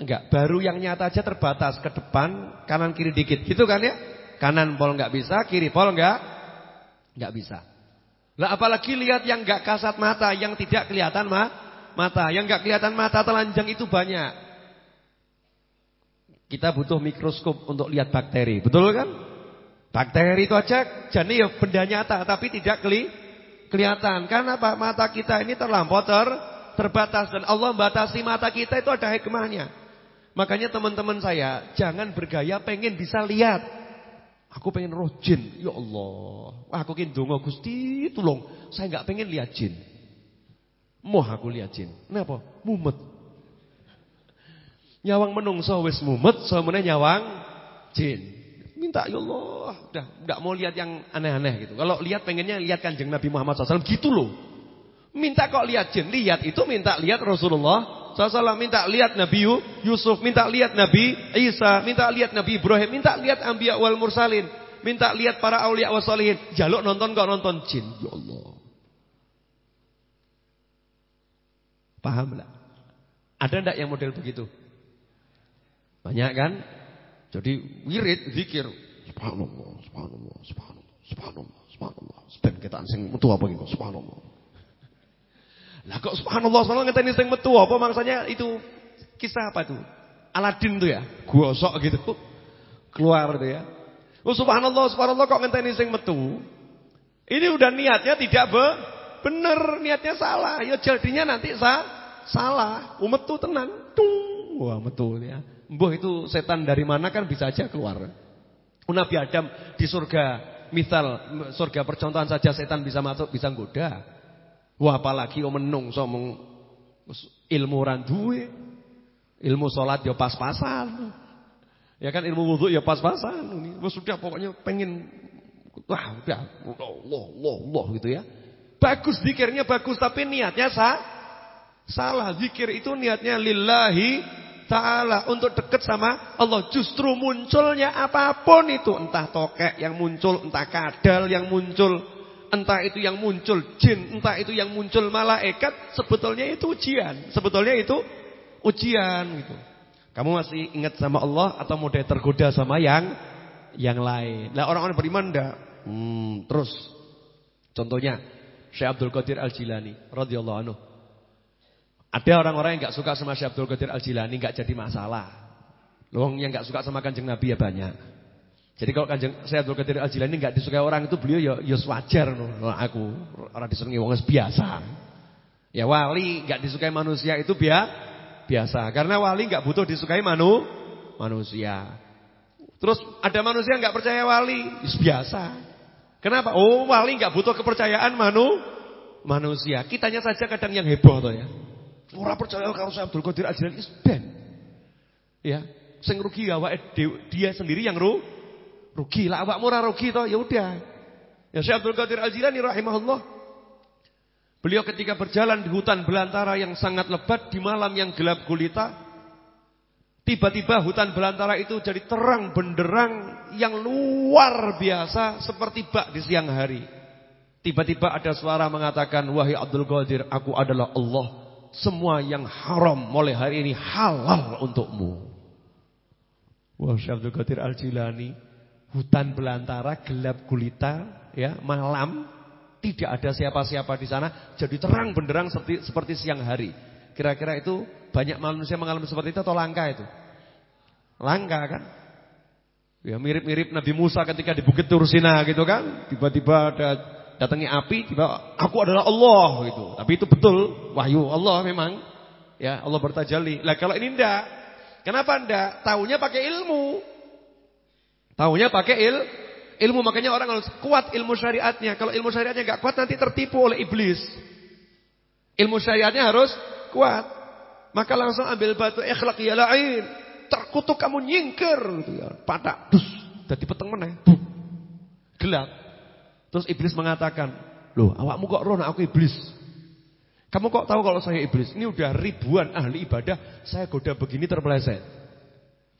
Enggak. Baru yang nyata aja terbatas ke depan, kanan kiri dikit. Gitu kan ya? Kanan pol enggak bisa, kiri pol enggak enggak bisa. Lah apalagi lihat yang enggak kasat mata, yang tidak kelihatan ma mata, yang enggak kelihatan mata telanjang itu banyak. Kita butuh mikroskop untuk lihat bakteri, betul kan? Bakteri itu aja jadi ya benda nyata tapi tidak kelihatan kelihatan. Karena apa? Mata kita ini terlampau ter, terbatas dan Allah membatasi mata kita itu ada hikmahnya. Makanya teman-teman saya jangan bergaya pengen bisa lihat. Aku pengen roh jin. Ya Allah. Aku ingin donga Gusti tolong. Saya nggak pengen lihat jin. Mau aku lihat jin. Kenapa? Mumet. Nyawang menungso wis mumet, semene nyawang jin. Minta ya Allah, udah nggak mau lihat yang aneh-aneh gitu. Kalau lihat pengennya lihat Kanjeng Nabi Muhammad SAW gitu loh. Minta kok lihat jin, lihat itu minta lihat Rasulullah SAW, minta lihat Nabi Yusuf, minta lihat Nabi Isa, minta lihat Nabi Ibrahim, minta lihat Ambiya wal Mursalin, minta lihat para aulia wasolihin. Jaluk nonton kok nonton jin, ya Allah. Paham lah? Ada ndak yang model begitu? Banyak kan? Jadi wirid zikir subhanallah, subhanallah, subhanallah, subhanallah, subhanallah. Ben kita sing metu apa gitu, subhanallah. Lah kok subhanallah, subhanallah ngenteni sing metu apa maksudnya itu kisah apa tuh? Aladin tuh ya, gosok gitu. Keluar tuh ya. Oh subhanallah, subhanallah kok ngenteni sing metu. Ini udah niatnya tidak be bener, niatnya salah. Ya jadinya nanti sa salah. Umet tuh tenang. Tung. Wah, metu ya. Mbah itu setan dari mana kan bisa aja keluar. Nabi Adam di surga, misal surga percontohan saja setan bisa masuk, bisa goda. Wah apalagi om menung so ilmu randuwe, ilmu sholat ya pas-pasan. Ya kan ilmu wudhu ya pas-pasan. Wah sudah pokoknya pengen wah udah Allah Allah Allah gitu ya. Bagus zikirnya bagus tapi niatnya sah. Salah zikir itu niatnya lillahi Ta'ala untuk dekat sama Allah. Justru munculnya apa pun itu. Entah tokek yang muncul, entah kadal yang muncul. Entah itu yang muncul jin, entah itu yang muncul malaikat. Sebetulnya itu ujian. Sebetulnya itu ujian gitu. Kamu masih ingat sama Allah atau mudah tergoda sama yang yang lain. Nah orang-orang beriman enggak. Hmm, terus contohnya Syekh Abdul Qadir Al-Jilani radhiyallahu anhu. Ada orang-orang yang nggak suka sama Syekh Abdul Qadir Al-Jilani nggak jadi masalah. Loh yang nggak suka sama Kanjeng Nabi ya banyak. Jadi kalau Kanjeng Syekh Abdul Qadir Al-Jilani nggak disukai orang itu beliau ya ya wajar no, aku orang disenangi wong biasa. Ya wali nggak disukai manusia itu biasa karena wali nggak butuh disukai manu manusia. Terus ada manusia nggak percaya wali, biasa. Kenapa? Oh, wali nggak butuh kepercayaan manu manusia. Kitanya saja kadang yang heboh toh ya. Ora percaya kalau saya Abdul Qadir Al-Jilani ben. Ya, sing rugi awake dia sendiri yang ru, rugi. Lah awakmu ora rugi toh, ya udah. Ya Syekh Abdul Qadir Al-Jilani rahimahullah. Beliau ketika berjalan di hutan belantara yang sangat lebat di malam yang gelap gulita, tiba-tiba hutan belantara itu jadi terang benderang yang luar biasa seperti bak di siang hari. Tiba-tiba ada suara mengatakan, "Wahai Abdul Qadir, aku adalah Allah." Semua yang haram mulai hari ini halal untukmu. Wah Syekh Abdul Qadir Al-Jilani, hutan belantara, gelap gulita, ya, malam, tidak ada siapa-siapa di sana, jadi terang benderang seperti, seperti siang hari. Kira-kira itu banyak manusia mengalami seperti itu atau langka itu? Langka kan? Ya mirip-mirip Nabi Musa ketika di Bukit Tursina gitu kan. Tiba-tiba ada datangi api, tiba aku adalah Allah gitu. Tapi itu betul wahyu Allah memang. Ya, Allah bertajalli. Lah kalau ini enggak. Kenapa enggak? Taunya pakai ilmu. Taunya pakai il ilmu makanya orang harus kuat ilmu syariatnya. Kalau ilmu syariatnya enggak kuat nanti tertipu oleh iblis. Ilmu syariatnya harus kuat. Maka langsung ambil batu ikhlaq ya la'in. Terkutuk kamu nyingkir gitu ya. Padak dus dadi peteng meneh. Gelap. Terus iblis mengatakan, "Loh, awakmu kok roh aku iblis?" Kamu kok tahu kalau saya iblis? Ini udah ribuan ahli ibadah, saya goda begini terpeleset.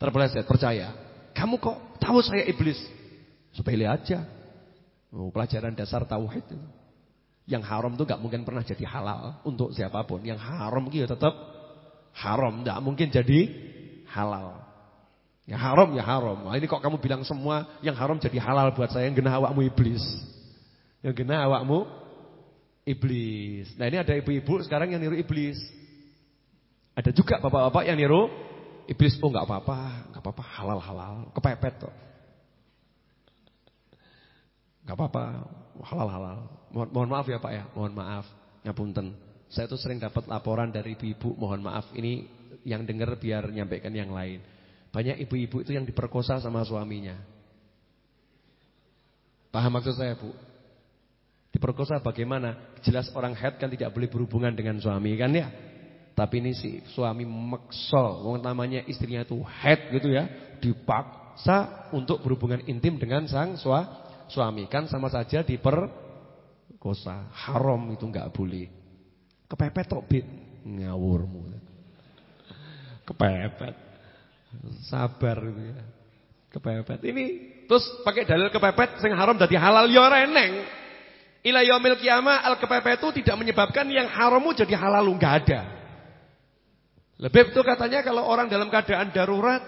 Terpeleset, percaya. Kamu kok tahu saya iblis? Sepele aja. Oh, pelajaran dasar tauhid itu. Yang haram itu gak mungkin pernah jadi halal untuk siapa pun. Yang haram itu tetap haram, gak mungkin jadi halal. Ya haram ya haram. Nah, ini kok kamu bilang semua yang haram jadi halal buat saya yang genah awakmu iblis. Yang genah awakmu iblis. Nah, ini ada ibu-ibu sekarang yang niru iblis. Ada juga bapak-bapak yang niru iblis. Oh, enggak apa-apa, enggak apa-apa, halal-halal, kepepet kok. Enggak apa-apa, halal-halal. Mohon, mohon maaf ya Pak ya, mohon maaf. Ngapunten. Saya tuh sering dapat laporan dari ibu-ibu, mohon maaf. Ini yang dengar biar nyampaikan yang lain. Banyak ibu-ibu itu yang diperkosa sama suaminya. Paham maksud saya, Bu? Diperkosa bagaimana? Jelas orang head kan tidak boleh berhubungan dengan suami kan ya? Tapi ini si suami maksa, wong namanya istrinya itu head gitu ya, dipaksa untuk berhubungan intim dengan sang suami. Kan sama saja diper kosa. Haram itu enggak boleh. Kepepet tok bit ngawurmu. Kepepet. Sabar itu ya. Kepepet. Ini terus pakai dalil kepepet sing haram dadi halal ya ora eneng. Ila yaumil kiamah al kepepet itu tidak menyebabkan yang haramu jadi halal enggak ada. Lebih itu katanya kalau orang dalam keadaan darurat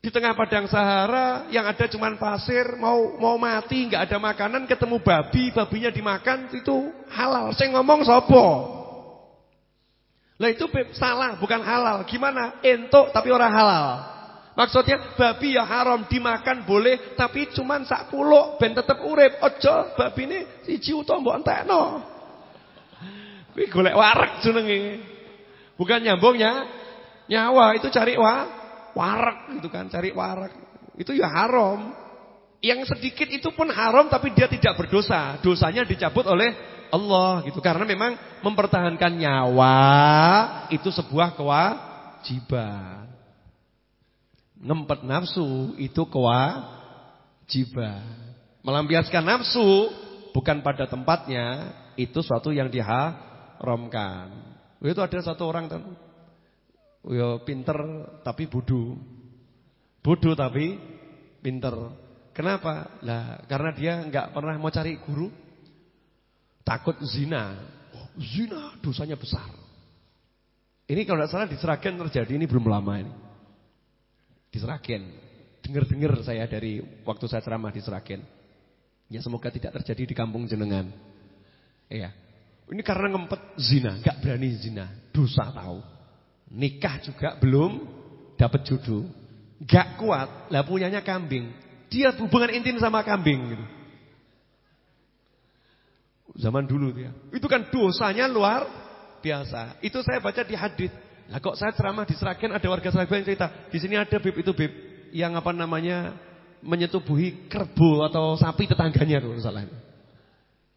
di tengah padang Sahara yang ada cuma pasir, mau mau mati, nggak ada makanan, ketemu babi, babinya dimakan itu halal. Saya ngomong sopo. Lah itu salah, bukan halal. Gimana? Entuk tapi orang halal. Maksudnya babi ya haram dimakan boleh tapi cuma sak puluk ben tetep urip. Ojo babi ini siji utawa mbok entekno. Kuwi golek warak jenenge. Bukan nyambungnya nyawa itu cari wa warak gitu kan, cari warak. Itu ya haram. Yang sedikit itu pun haram tapi dia tidak berdosa. Dosanya dicabut oleh Allah gitu. Karena memang mempertahankan nyawa itu sebuah kewajiban. Ngempet nafsu itu kewajiban. Melampiaskan nafsu bukan pada tempatnya itu suatu yang diharamkan. Itu ada satu orang Ya pinter tapi bodoh. Bodoh tapi pinter. Kenapa? Lah karena dia nggak pernah mau cari guru. Takut zina. Oh, zina dosanya besar. Ini kalau tidak salah di Seragen terjadi ini belum lama ini. Di Seragen. Dengar-dengar saya dari waktu saya ceramah di Seragen. Ya semoga tidak terjadi di kampung jenengan. Iya. Ini karena ngempet zina, nggak berani zina, dosa tahu. Nikah juga belum dapat jodoh. Gak kuat, lah punyanya kambing. Dia hubungan intim sama kambing gitu. Zaman dulu dia. Itu kan dosanya luar biasa. Itu saya baca di hadis. Lah kok saya ceramah di Seragen ada warga Seragen yang cerita, di sini ada bib itu bib yang apa namanya menyetubuhi kerbau atau sapi tetangganya tuh salah.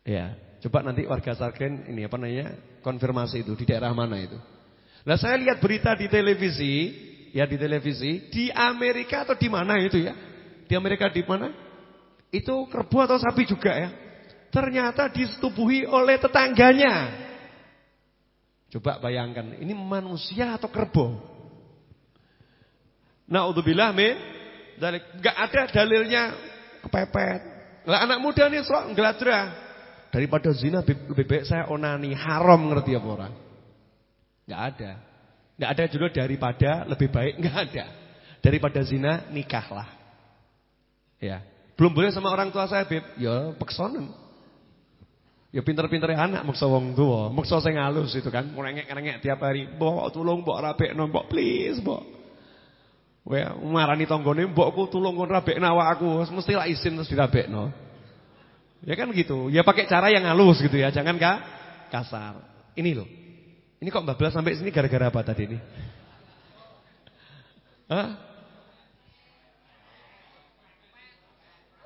Ya, coba nanti warga Seragen ini apa namanya konfirmasi itu di daerah mana itu. Nah saya lihat berita di televisi, ya di televisi, di Amerika atau di mana itu ya? Di Amerika di mana? Itu kerbau atau sapi juga ya? Ternyata disetubuhi oleh tetangganya. Coba bayangkan, ini manusia atau kerbau? Naudzubillah min dari enggak ada dalilnya kepepet. Lah anak muda nih sok ngeladrah. Daripada zina lebih baik saya onani, haram ngerti apa orang? Enggak ada. Enggak ada juga daripada lebih baik, enggak ada. Daripada zina nikahlah. Ya. Belum boleh sama orang tua saya, Beb. Ya, peksonen. Ya pinter-pinter anak maksa wong tua, maksa sing halus itu kan, ngrengek-ngrengek tiap hari. Mbok tulung mbok rabekno mbok please mbok. Wah, marani tanggane mbokku tulung kon rabekno awakku, mesti lah izin terus dirabekno. Ya kan gitu. Ya pakai cara yang halus gitu ya, jangan kah kasar. Ini loh. Ini kok bablas sampai sini gara-gara apa tadi ini? Hah?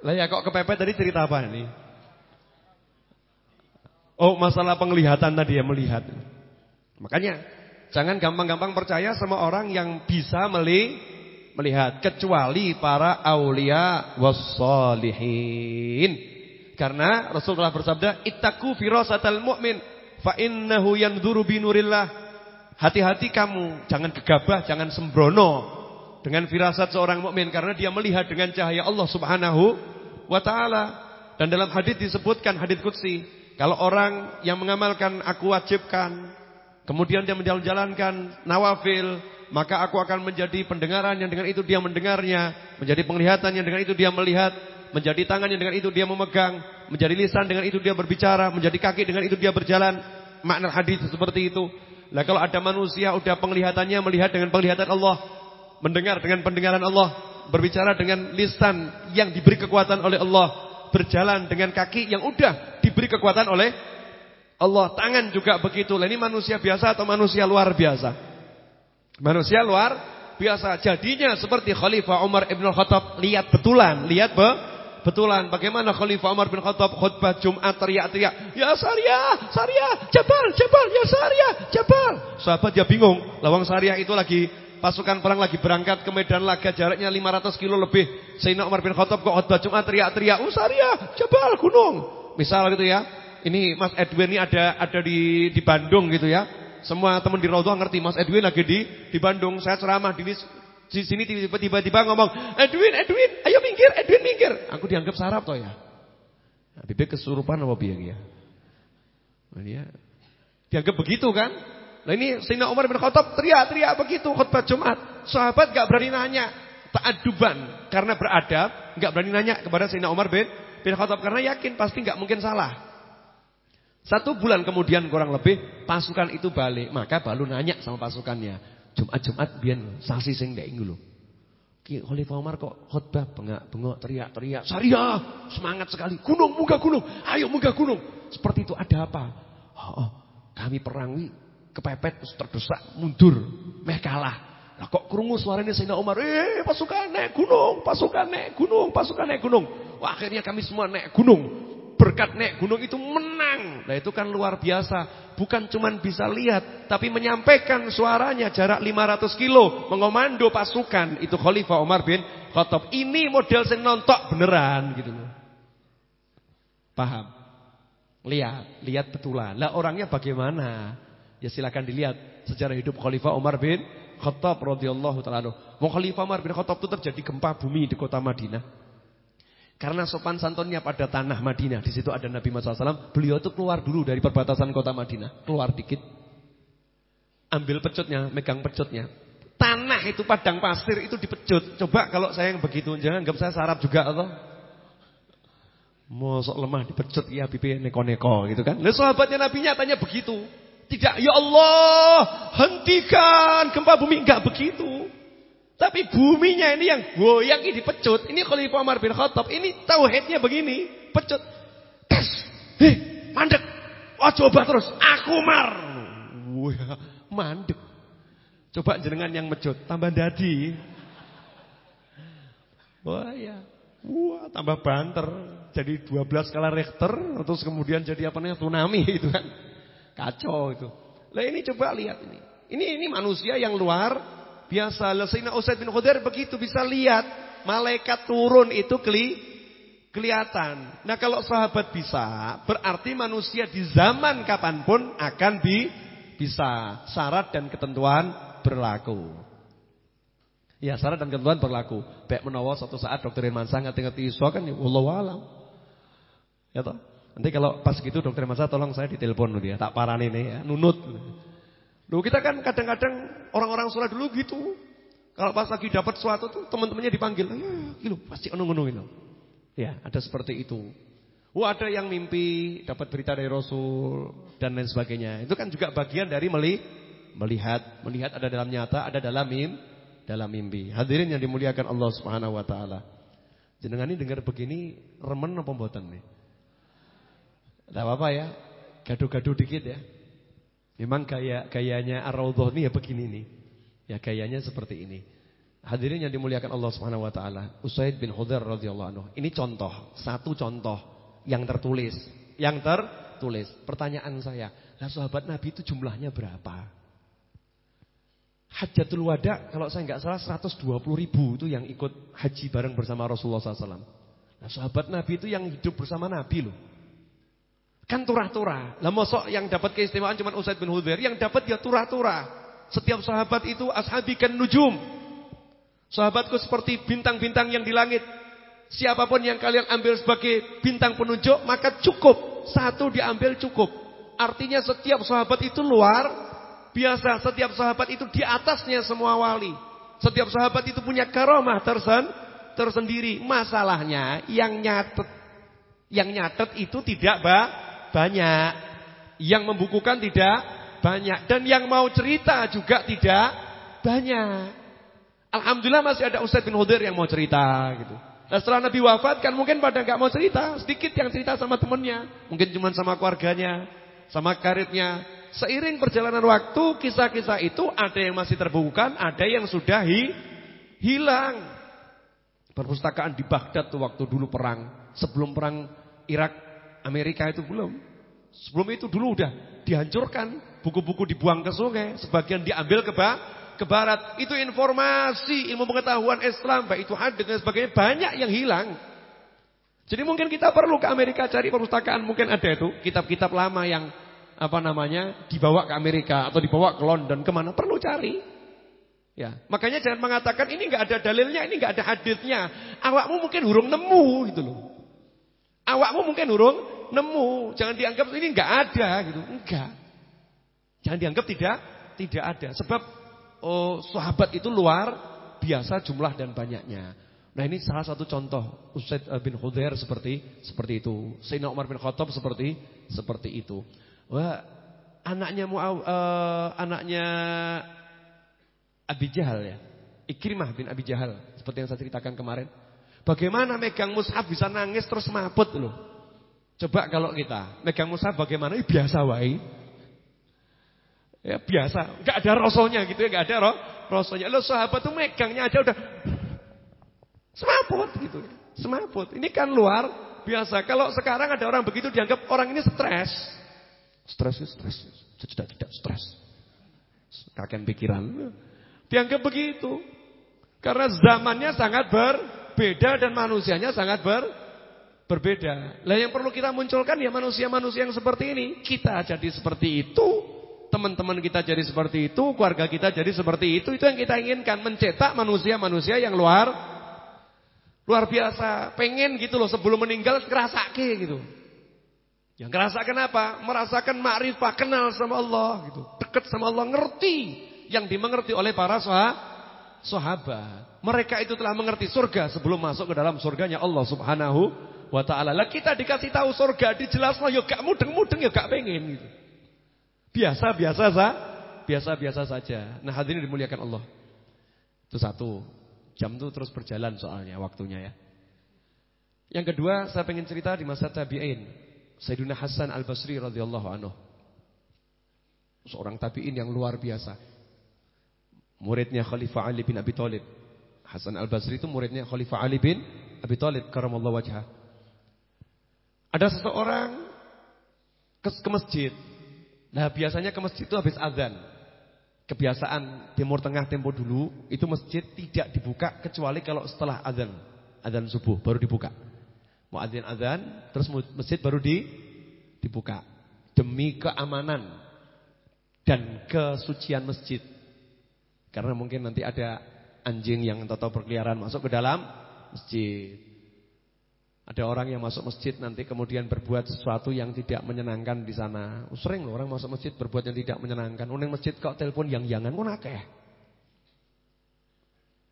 Lah ya kok kepepet tadi cerita apa ini? Oh masalah penglihatan tadi ya melihat. Makanya jangan gampang-gampang percaya sama orang yang bisa meli melihat kecuali para aulia wassalihin. Karena Rasulullah bersabda, "Ittaqu firasatal mu'min fa innahu yanzuru binurillah." Hati-hati kamu, jangan gegabah, jangan sembrono dengan firasat seorang mukmin karena dia melihat dengan cahaya Allah Subhanahu wa taala. Dan dalam hadis disebutkan hadis qudsi, kalau orang yang mengamalkan aku wajibkan, kemudian dia menjalankan nawafil, maka aku akan menjadi pendengaran yang dengan itu dia mendengarnya, menjadi penglihatan yang dengan itu dia melihat, menjadi tangan yang dengan itu dia memegang, menjadi lisan dengan itu dia berbicara, menjadi kaki dengan itu dia berjalan. Makna hadis seperti itu. Lah kalau ada manusia udah penglihatannya melihat dengan penglihatan Allah, mendengar dengan pendengaran Allah, berbicara dengan lisan yang diberi kekuatan oleh Allah, berjalan dengan kaki yang udah diberi kekuatan oleh Allah. Tangan juga begitu. Ini manusia biasa atau manusia luar biasa? Manusia luar biasa. Jadinya seperti Khalifah Umar Ibn Khattab lihat betulan, lihat be betulan bagaimana Khalifah Umar bin Khattab khutbah Jumat teriak-teriak, "Ya Sariyah, Sariyah, Jabal, Jabal, ya Sariyah, Jabal." Sahabat dia bingung, lawang Sariyah itu lagi pasukan perang lagi berangkat ke medan laga jaraknya 500 kilo lebih. Sayyidina Umar bin Khattab kok khotbah Jumat teriak-teriak, "Usaria, Jabal, gunung." Misal gitu ya. Ini Mas Edwin ini ada ada di di Bandung gitu ya. Semua teman di Raudhah ngerti Mas Edwin lagi di di Bandung. Saya ceramah di sini tiba-tiba ngomong, "Edwin, Edwin, ayo minggir, Edwin minggir." Aku dianggap sarap toh ya. Nah, bibir kesurupan apa piye ya? Nah, dia dianggap begitu kan? Nah ini Sayyidina Umar bin Khattab teriak-teriak begitu khutbah Jumat. Sahabat gak berani nanya. Ta'aduban. Karena beradab. Gak berani nanya kepada Sayyidina Umar bin, bin Khattab. Karena yakin pasti gak mungkin salah. Satu bulan kemudian kurang lebih. Pasukan itu balik. Maka baru nanya sama pasukannya. Jumat-Jumat biar sasi sing dek dulu. Khalifah Umar kok khutbah bengak-bengok teriak-teriak. Syariah semangat sekali. Gunung munggah gunung. Ayo munggah gunung. Seperti itu ada apa? Oh, oh kami perangi kepepet terdesak mundur meh kalah lah kok krungu suaranya Sayyidina Umar eh pasukan naik gunung pasukan naik gunung pasukan naik gunung Wah, akhirnya kami semua naik gunung. Berkat naik gunung itu menang. Nah itu kan luar biasa. Bukan cuman bisa lihat tapi menyampaikan suaranya jarak 500 kilo mengomando pasukan. Itu Khalifah Umar bin Khattab. Ini model sing nontok beneran gitu paham? Lihat lihat betulan. Lah orangnya bagaimana? Ya silakan dilihat sejarah hidup Khalifah Umar bin Khattab radhiyallahu Khalifah Umar bin Khattab itu terjadi gempa bumi di kota Madinah. Karena sopan santunnya pada tanah Madinah, di situ ada Nabi Muhammad SAW. Beliau itu keluar dulu dari perbatasan kota Madinah, keluar dikit, ambil pecutnya, megang pecutnya. Tanah itu padang pasir itu dipecut. Coba kalau saya yang begitu, jangan anggap saya sarap juga atau Mosok lemah dipecut ya pipi neko-neko gitu kan. Nah sahabatnya Nabi nyatanya begitu. Tidak, ya Allah, hentikan gempa bumi. Enggak begitu. Tapi buminya ini yang goyang ini dipecut. Ini Khalifah Umar bin Khattab. Ini tauhidnya begini. Pecut. Tes. Hei, mandek. Oh coba terus. Aku mar. Wah, mandek. Coba jenengan yang mecut. Tambah dadi. Wah ya. Wah, tambah banter. Jadi 12 skala Richter. Terus kemudian jadi apa namanya tsunami itu kan. Kacau itu. Lah ini coba lihat ini. Ini ini manusia yang luar biasa. Lah Sayyidina Usaid bin Khudair begitu bisa lihat malaikat turun itu keli kelihatan. Nah kalau sahabat bisa, berarti manusia di zaman kapan pun akan bi bisa. Syarat dan ketentuan berlaku. Ya syarat dan ketentuan berlaku. Baik menawa suatu saat dokter Irman sangat ngerti iso kan ya Allah alam. Ya toh? Nanti kalau pas gitu dokter Masa tolong saya ditelepon dulu ya, tak parani nih ya, nunut. Loh kita kan kadang-kadang orang-orang sholat dulu gitu. Kalau pas lagi dapat sesuatu tuh teman-temannya dipanggil, ya, gitu, pasti ono-ono itu. Ya, ada seperti itu. Oh ada yang mimpi dapat berita dari Rasul dan lain sebagainya. Itu kan juga bagian dari meli melihat, melihat ada dalam nyata, ada dalam mim, dalam mimpi. Hadirin yang dimuliakan Allah Subhanahu wa taala. Jenengan ini dengar begini remen apa mboten nih? Tidak apa-apa ya. Gaduh-gaduh dikit ya. Memang gaya gayanya Ar-Raudhah ini ya begini nih. Ya gayanya seperti ini. Hadirin yang dimuliakan Allah Subhanahu wa taala, Usaid bin Hudar radhiyallahu anhu. Ini contoh, satu contoh yang tertulis. Yang tertulis. Pertanyaan saya, lah sahabat Nabi itu jumlahnya berapa? Hajatul Wada kalau saya nggak salah 120 ribu itu yang ikut haji bareng bersama Rasulullah SAW. Nah sahabat Nabi itu yang hidup bersama Nabi loh. Kan turah-turah. Lah mosok yang dapat keistimewaan cuma Usaid bin Hudair, yang dapat dia turah-turah. Setiap sahabat itu ashabi kan nujum. Sahabatku seperti bintang-bintang yang di langit. Siapa pun yang kalian ambil sebagai bintang penunjuk maka cukup. Satu diambil cukup. Artinya setiap sahabat itu luar biasa. Setiap sahabat itu di atasnya semua wali. Setiap sahabat itu punya karomah tersen, tersendiri. Masalahnya yang nyatet yang nyatet itu tidak ba, banyak. Yang membukukan tidak banyak. Dan yang mau cerita juga tidak banyak. Alhamdulillah masih ada Ustaz bin Hudir yang mau cerita gitu. Nah setelah Nabi wafat kan mungkin pada nggak mau cerita, sedikit yang cerita sama temennya, mungkin cuma sama keluarganya, sama karibnya. Seiring perjalanan waktu, kisah-kisah itu ada yang masih terbukukan, ada yang sudah hi, hilang. Perpustakaan di Baghdad tuh waktu dulu perang, sebelum perang Irak Amerika itu belum. Sebelum itu dulu udah dihancurkan, buku-buku dibuang ke sungai, sebagian diambil ke bawah ke barat. Itu informasi ilmu pengetahuan Islam, baik itu hadis dan sebagainya banyak yang hilang. Jadi mungkin kita perlu ke Amerika cari perpustakaan, mungkin ada itu kitab-kitab lama yang apa namanya dibawa ke Amerika atau dibawa ke London ke mana perlu cari. Ya, makanya jangan mengatakan ini nggak ada dalilnya, ini nggak ada hadisnya. Awakmu mungkin hurung nemu gitu loh. Awakmu mungkin hurung nemu, jangan dianggap ini nggak ada gitu. Enggak. Jangan dianggap tidak tidak ada. Sebab oh, sahabat itu luar biasa jumlah dan banyaknya. Nah ini salah satu contoh Usaid bin Khudair seperti seperti itu. Sayyidina Umar bin Khattab seperti seperti itu. Wah, anaknya Muaw, uh, anaknya Abi Jahal ya. Ikrimah bin Abi Jahal seperti yang saya ceritakan kemarin. Bagaimana megang mushaf bisa nangis terus mabut loh. Coba kalau kita megang mushaf bagaimana? biasa wae. Ya biasa, nggak ada rasulnya gitu ya, nggak ada roh, rasulnya. Lo sahabat tuh megangnya aja udah semaput gitu. Semaput. Ini kan luar biasa. Kalau sekarang ada orang begitu dianggap orang ini stres. Stres, stres. Tidak, tidak stres. Kakek pikiran. Dianggap begitu. Karena zamannya sangat berbeda dan manusianya sangat ber, berbeda. Lah yang perlu kita munculkan ya manusia-manusia yang seperti ini. Kita jadi seperti itu teman-teman kita jadi seperti itu, keluarga kita jadi seperti itu, itu yang kita inginkan mencetak manusia-manusia yang luar luar biasa, pengen gitu loh sebelum meninggal ngerasake gitu. Yang ngerasa kenapa? Merasakan makrifah, kenal sama Allah gitu, dekat sama Allah, ngerti yang dimengerti oleh para sahabat. Mereka itu telah mengerti surga sebelum masuk ke dalam surganya Allah Subhanahu wa taala. Lah kita dikasih tahu surga, dijelaskan ya gak mudeng-mudeng ya gak pengen gitu. Biasa-biasa saja, biasa-biasa saja. Nah, hadirin dimuliakan Allah. Itu satu. Jam itu terus berjalan soalnya waktunya ya. Yang kedua, saya pengen cerita di masa tabi'in. Sayyidina Hasan Al-Basri radhiyallahu anhu. Seorang tabi'in yang luar biasa. Muridnya Khalifah Ali bin Abi Thalib. Hasan Al-Basri itu muridnya Khalifah Ali bin Abi Thalib karamallahu wajhah. Ada seseorang ke, ke masjid Nah biasanya ke masjid itu habis azan. Kebiasaan Timur Tengah tempo dulu itu masjid tidak dibuka kecuali kalau setelah azan. Azan subuh baru dibuka. Mau azan-azan terus masjid baru di dibuka. Demi keamanan dan kesucian masjid. Karena mungkin nanti ada anjing yang tahu berkeliaran masuk ke dalam masjid. Ada orang yang masuk masjid nanti kemudian berbuat sesuatu yang tidak menyenangkan di sana. Sering loh orang masuk masjid berbuat yang tidak menyenangkan. Uning masjid kok telepon yang jangan ngono akeh.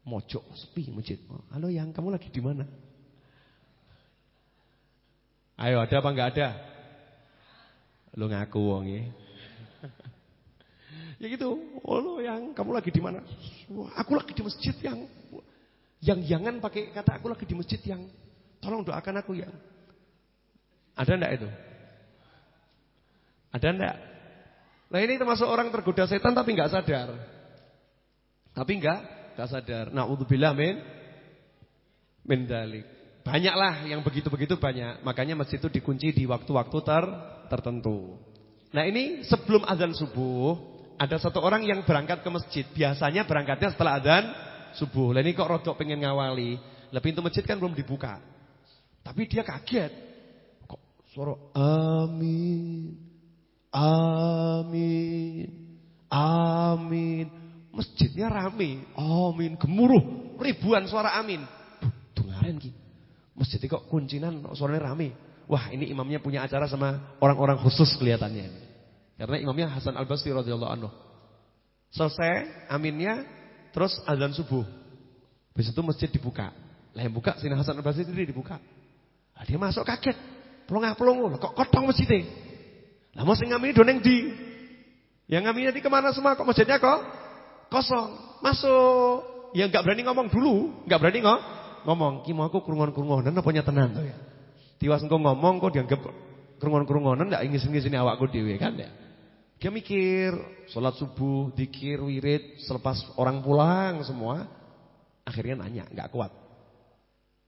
Mojok sepi masjid. Halo yang kamu lagi di mana? Ayo ada apa enggak ada? Lu ngaku wong ya. ya gitu. Oh lo yang kamu lagi di mana? Aku lagi di masjid yang yang jangan pakai kata aku lagi di masjid yang tolong doakan aku yang. Ada enggak itu? Ada enggak? Nah ini termasuk orang tergoda setan tapi enggak sadar. Tapi enggak, enggak sadar. Nauzubillah min min dalik. Banyaklah yang begitu-begitu banyak. Makanya masjid itu dikunci di waktu-waktu ter tertentu. Nah ini sebelum azan subuh, ada satu orang yang berangkat ke masjid. Biasanya berangkatnya setelah azan subuh. Lah ini kok rodok pengen ngawali. Lah pintu masjid kan belum dibuka. Tapi dia kaget. Kok suara amin. Amin. Amin. Masjidnya rame. Amin. Gemuruh. Ribuan suara amin. Dungaren ki. Masjid kok kuncinan suaranya rame. Wah ini imamnya punya acara sama orang-orang khusus kelihatannya. Karena imamnya Hasan Al-Basri radhiyallahu anhu. Selesai aminnya, terus azan subuh. Habis itu masjid dibuka. Lah yang buka Sina Hasan Al-Basri sendiri dibuka. Nah, dia masuk kaget. Pelongah-pelongo, kok kotong masjidnya. Lah mau sing ngamini doneng di. Yang ngamini di ke mana semua kok masjidnya kok kosong. Masuk. yang enggak berani ngomong dulu, enggak berani ngomong ngomong, ki mau aku krungon-krungonan apa nyetenan to ya. Tiwas engko ngomong kok dianggap krungon-krungonan ndak ngisi-ngisini awakku dhewe kan ya. Dia mikir, sholat subuh, dikir, wirid, selepas orang pulang semua, akhirnya nanya, nggak kuat.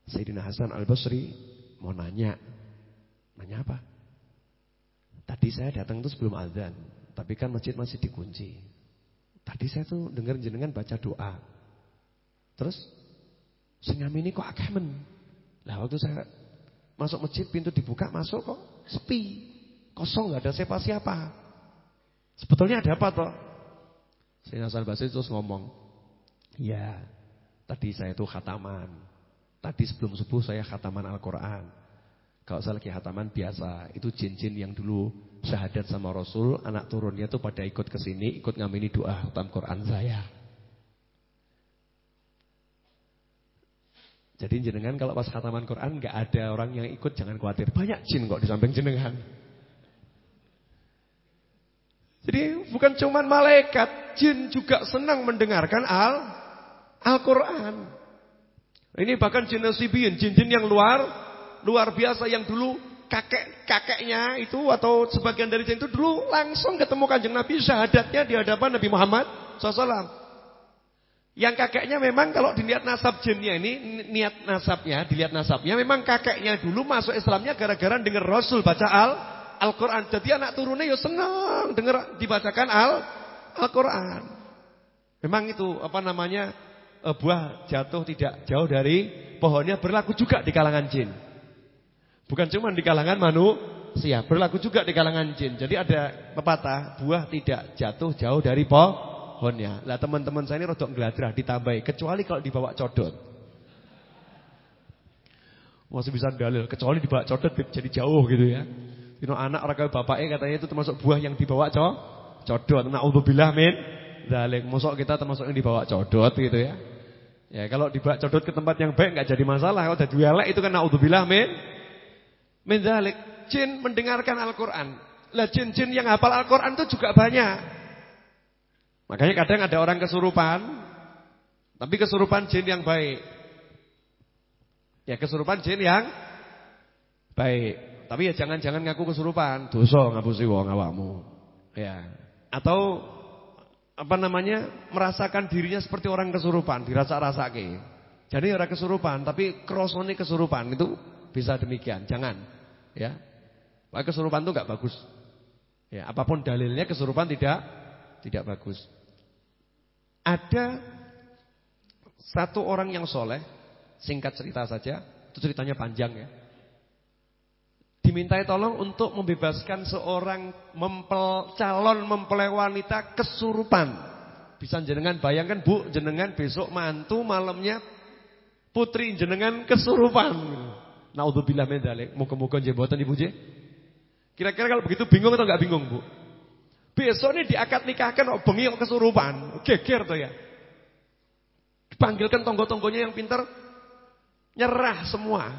Sayyidina Hasan Al-Basri mau nanya. Nanya apa? Tadi saya datang itu sebelum azan, tapi kan masjid masih dikunci. Tadi saya tuh dengar jenengan baca doa. Terus Sing ini kok akeh men. Lah waktu saya masuk masjid pintu dibuka masuk kok sepi. Kosong nggak ada siapa-siapa. Sebetulnya ada apa toh? Sayyidina Hasan Basri terus ngomong, "Ya, tadi saya itu khataman. Tadi sebelum subuh saya khataman Al-Qur'an. Kalau saya lagi khataman biasa, itu jin-jin yang dulu syahadat sama Rasul, anak turunnya tuh pada ikut ke sini, ikut ngamini doa khatam Quran saya." Jadi jenengan kalau pas khataman Quran nggak ada orang yang ikut jangan khawatir. Banyak jin kok di samping jenengan. Jadi bukan cuma malaikat, jin juga senang mendengarkan Al Al-Qur'an. Ini bahkan jin nasibin, jin-jin yang luar luar biasa yang dulu kakek-kakeknya itu atau sebagian dari jin itu dulu langsung ketemu Kanjeng Nabi syahadatnya di hadapan Nabi Muhammad SAW. Yang kakeknya memang kalau dilihat nasab jinnya ini, niat nasabnya, dilihat nasabnya, memang kakeknya dulu masuk Islamnya gara-gara dengar Rasul baca Al Al-Quran. Jadi anak turunnya ya senang dengar dibacakan Al Al-Quran. Memang itu apa namanya buah jatuh tidak jauh dari pohonnya berlaku juga di kalangan jin. Bukan cuma di kalangan manusia, berlaku juga di kalangan jin. Jadi ada pepatah buah tidak jatuh jauh dari pohon pohonnya. Lah teman-teman saya ini rodok ngeladrah ditambahi kecuali kalau dibawa codot. Masih bisa dalil kecuali dibawa codot jadi jauh gitu ya. Know, anak orang bapaknya katanya itu termasuk buah yang dibawa co codot. Nauzubillah min dzalik. Mosok kita termasuk yang dibawa codot gitu ya. Ya kalau dibawa codot ke tempat yang baik nggak jadi masalah. Kalau udah elek itu kan nauzubillah min min dzalik. Jin mendengarkan Al-Qur'an. Lah jin-jin yang hafal Al-Qur'an itu juga banyak. Makanya kadang ada orang kesurupan, tapi kesurupan jin yang baik. Ya kesurupan jin yang baik. Tapi ya jangan-jangan ngaku kesurupan, dosa ngapusi wong awakmu. Ya. Atau apa namanya? merasakan dirinya seperti orang kesurupan, dirasa-rasake. Jadi orang kesurupan, tapi krosone kesurupan itu bisa demikian. Jangan. Ya. Pak kesurupan itu enggak bagus. Ya, apa pun dalilnya kesurupan tidak tidak bagus. Ada satu orang yang soleh, singkat cerita saja, itu ceritanya panjang ya. Dimintai tolong untuk membebaskan seorang mempel, calon mempelai wanita kesurupan. Bisa jenengan bayangkan bu, jenengan besok mantu malamnya putri jenengan kesurupan. Naudzubillah min dzalik. Muga-muga jembotan Ibu J. Kira-kira kalau begitu bingung atau enggak bingung, Bu? Besok ini diakad nikahkan oh, bengi kesurupan. Geger tuh ya. Dipanggilkan tonggo-tonggonya yang pintar. Nyerah semua.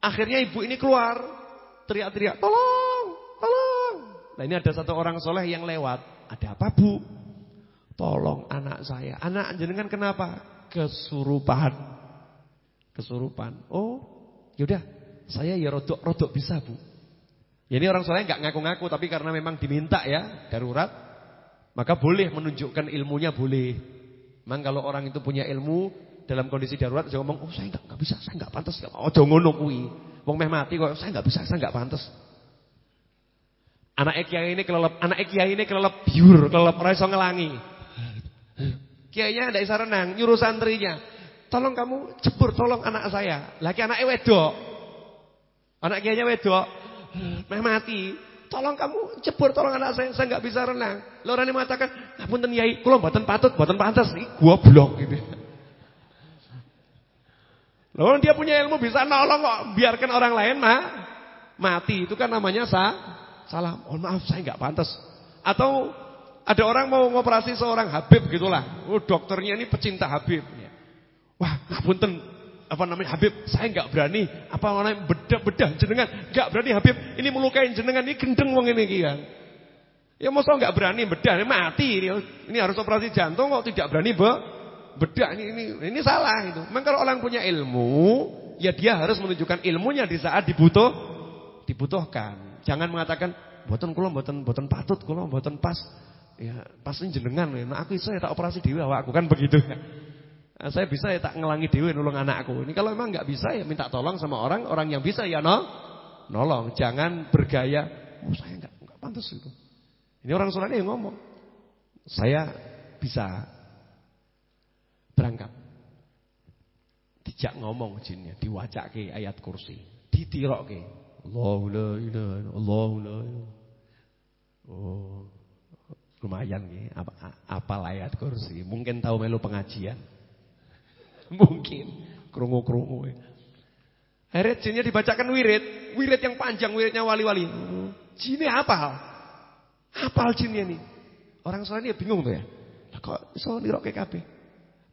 Akhirnya ibu ini keluar. Teriak-teriak, "Tolong, tolong." Nah, ini ada satu orang soleh yang lewat. Ada apa, Bu? Tolong anak saya. Anak jenengan kenapa? Kesurupan. Kesurupan. Oh, yaudah. Saya ya rodok-rodok bisa, Bu. Ya, ini orang soleh nggak ngaku-ngaku, tapi karena memang diminta ya, darurat, maka boleh menunjukkan ilmunya boleh. Memang kalau orang itu punya ilmu dalam kondisi darurat, dia ngomong, oh saya nggak bisa, saya nggak pantas, oh jangan. Wong meh mati kok, saya nggak bisa, saya nggak pantas. Anak kiai ini kelelep, anak kiai ini kelelep biur, kelelep ora iso ngelangi. Kiainya ndak bisa renang, nyuruh santrinya. Tolong kamu jebur tolong anak saya. Lagi anaknya wedok. Anak kiainya wedok. Meh mati. Tolong kamu jebur tolong anak saya, saya nggak bisa renang. Lalu orang mengatakan, "Ngapunten Yai, kula mboten patut, mboten pantas." Iki goblok gitu. Lalu dia punya ilmu bisa nolong kok, biarkan orang lain mah mati. Itu kan namanya sah salah, mohon maaf saya nggak pantas. Atau ada orang mau ngoperasi seorang Habib gitulah. Oh, dokternya ini pecinta Habib. Wah, ngapunten apa namanya Habib, saya nggak berani apa namanya bedah-bedah jenengan, nggak berani Habib. Ini melukai jenengan ini gendeng wong ini kan. Ya masa nggak berani bedah, ini mati ini. Ini harus operasi jantung kok tidak berani be bedah ini ini ini salah itu. Memang kalau orang punya ilmu, ya dia harus menunjukkan ilmunya di saat dibutuh dibutuhkan. Jangan mengatakan mboten kula mboten mboten patut kula mboten pas. Ya, pas jenengan nah aku iso ya tak operasi dhewe awakku kan begitu. Nah, saya bisa ya tak ngelangi dhewe nulung anakku. Ini kalau memang enggak bisa ya minta tolong sama orang, orang yang bisa ya no nolong. Jangan bergaya, oh saya enggak enggak pantas itu. Ini orang soleh yang ngomong. Saya bisa berangkat. Dijak ngomong jinnya, diwacake ayat kursi, ditirokke. Allahu la ilaha Allahu la Oh. Lumayan nih, apa apa ayat kursi. Mungkin tahu melu pengajian. Mungkin krungu-krungu. Akhirnya jinnya dibacakan wirid, wirid yang panjang, wiridnya wali-wali. Jinnya hafal. Hafal jinnya nih. Orang soalnya bingung tuh ya. Kok iso niroke kabeh.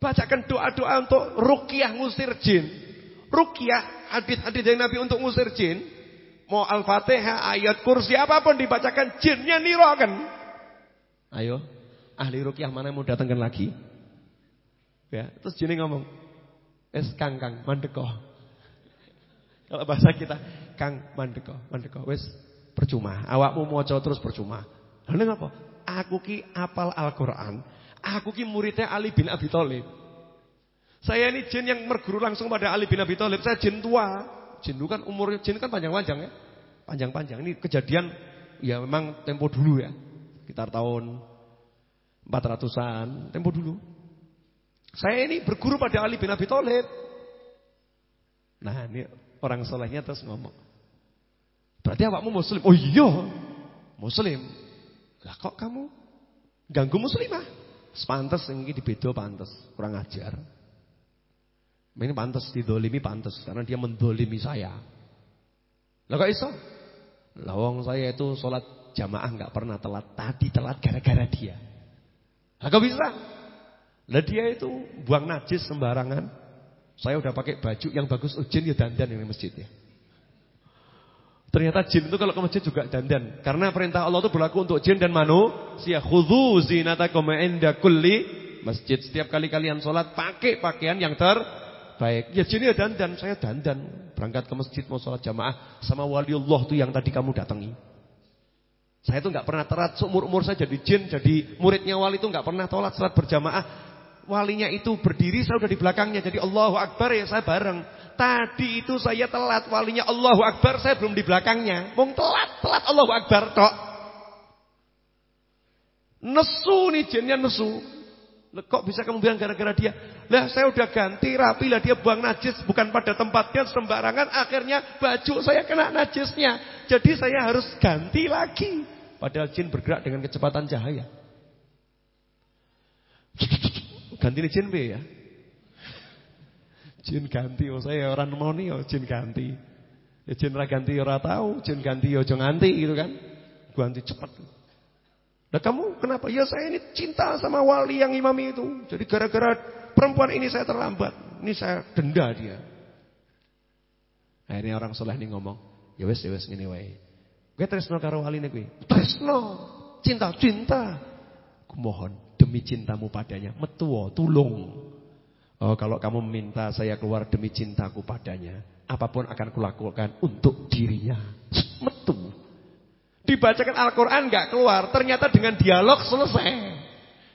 Bacakan doa-doa untuk rukyah ngusir jin. Rukyah hadis-hadis dari Nabi untuk ngusir jin. Mau Al-Fatihah, ayat kursi apa pun dibacakan jinnya nirokan. Ayo, ahli rukyah mana mau datangkan lagi? Ya, terus jinnya ngomong, "Es Kang Kang, mandeko." Kalau bahasa kita, Kang mandeko, mandeko. Wes percuma. Awakmu mau terus percuma. Lalu ngapa? Aku ki apal Al-Qur'an. Aku ki muridnya Ali bin Abi Thalib. Saya ini jin yang berguru langsung pada Ali bin Abi Thalib. Saya jin tua. Jin itu kan umurnya jin kan panjang-panjang ya. Panjang-panjang. Ini kejadian ya memang tempo dulu ya. Sekitar tahun 400-an, tempo dulu. Saya ini berguru pada Ali bin Abi Thalib. Nah, ini orang solehnya terus ngomong. Berarti awakmu muslim? Oh iya, muslim. Lah kok kamu ganggu muslimah? Sepantas ini dibedo pantas, kurang ajar. Ini pantas didolimi pantas karena dia mendolimi saya. Lah kok iso? Lawang saya itu sholat jamaah nggak pernah telat. Tadi telat gara-gara dia. Lah kok bisa? Lah dia itu buang najis sembarangan. Saya udah pakai baju yang bagus ujin ya dandan ini masjidnya. Ternyata jin itu kalau ke masjid juga dandan. Karena perintah Allah itu berlaku untuk jin dan manusia. Khudhu zinatakum inda kulli masjid. Setiap kali kalian sholat pakai pakaian yang ter baik. Ya jadi ya dandan, saya dandan. Berangkat ke masjid mau sholat jamaah sama waliullah tuh yang tadi kamu datangi. Saya tuh nggak pernah terat seumur-umur saya jadi jin, jadi muridnya wali itu nggak pernah sholat sholat berjamaah. Walinya itu berdiri, saya udah di belakangnya. Jadi Allahu Akbar ya saya bareng. Tadi itu saya telat, walinya Allahu Akbar, saya belum di belakangnya. Mau telat, telat Allahu Akbar tok. Nesu nih jinnya nesu. Kok bisa kamu bilang gara-gara dia? Lah saya udah ganti rapi lah dia buang najis bukan pada tempatnya sembarangan akhirnya baju saya kena najisnya. Jadi saya harus ganti lagi. Padahal jin bergerak dengan kecepatan cahaya. Ganti jin B ya. Jin ganti oh saya orang mau nih oh jin ganti. Ya jin ra ganti ora tahu, jin ganti yo ya nganti gitu kan. Ganti cepat. Nah kamu kenapa? Ya saya ini cinta sama wali yang imami itu. Jadi gara-gara perempuan ini saya terlambat. Ini saya denda dia. Akhirnya orang soleh ini ngomong. Ya wis ya wis ngene wae. Kowe tresno karo waline kuwi. Tresno. Cinta, cinta. Kumohon demi cintamu padanya, metu tulung. Oh, kalau kamu minta saya keluar demi cintaku padanya, apa pun akan kulakukan untuk dirinya. Metu. Dibacakan Al-Qur'an enggak keluar, ternyata dengan dialog selesai.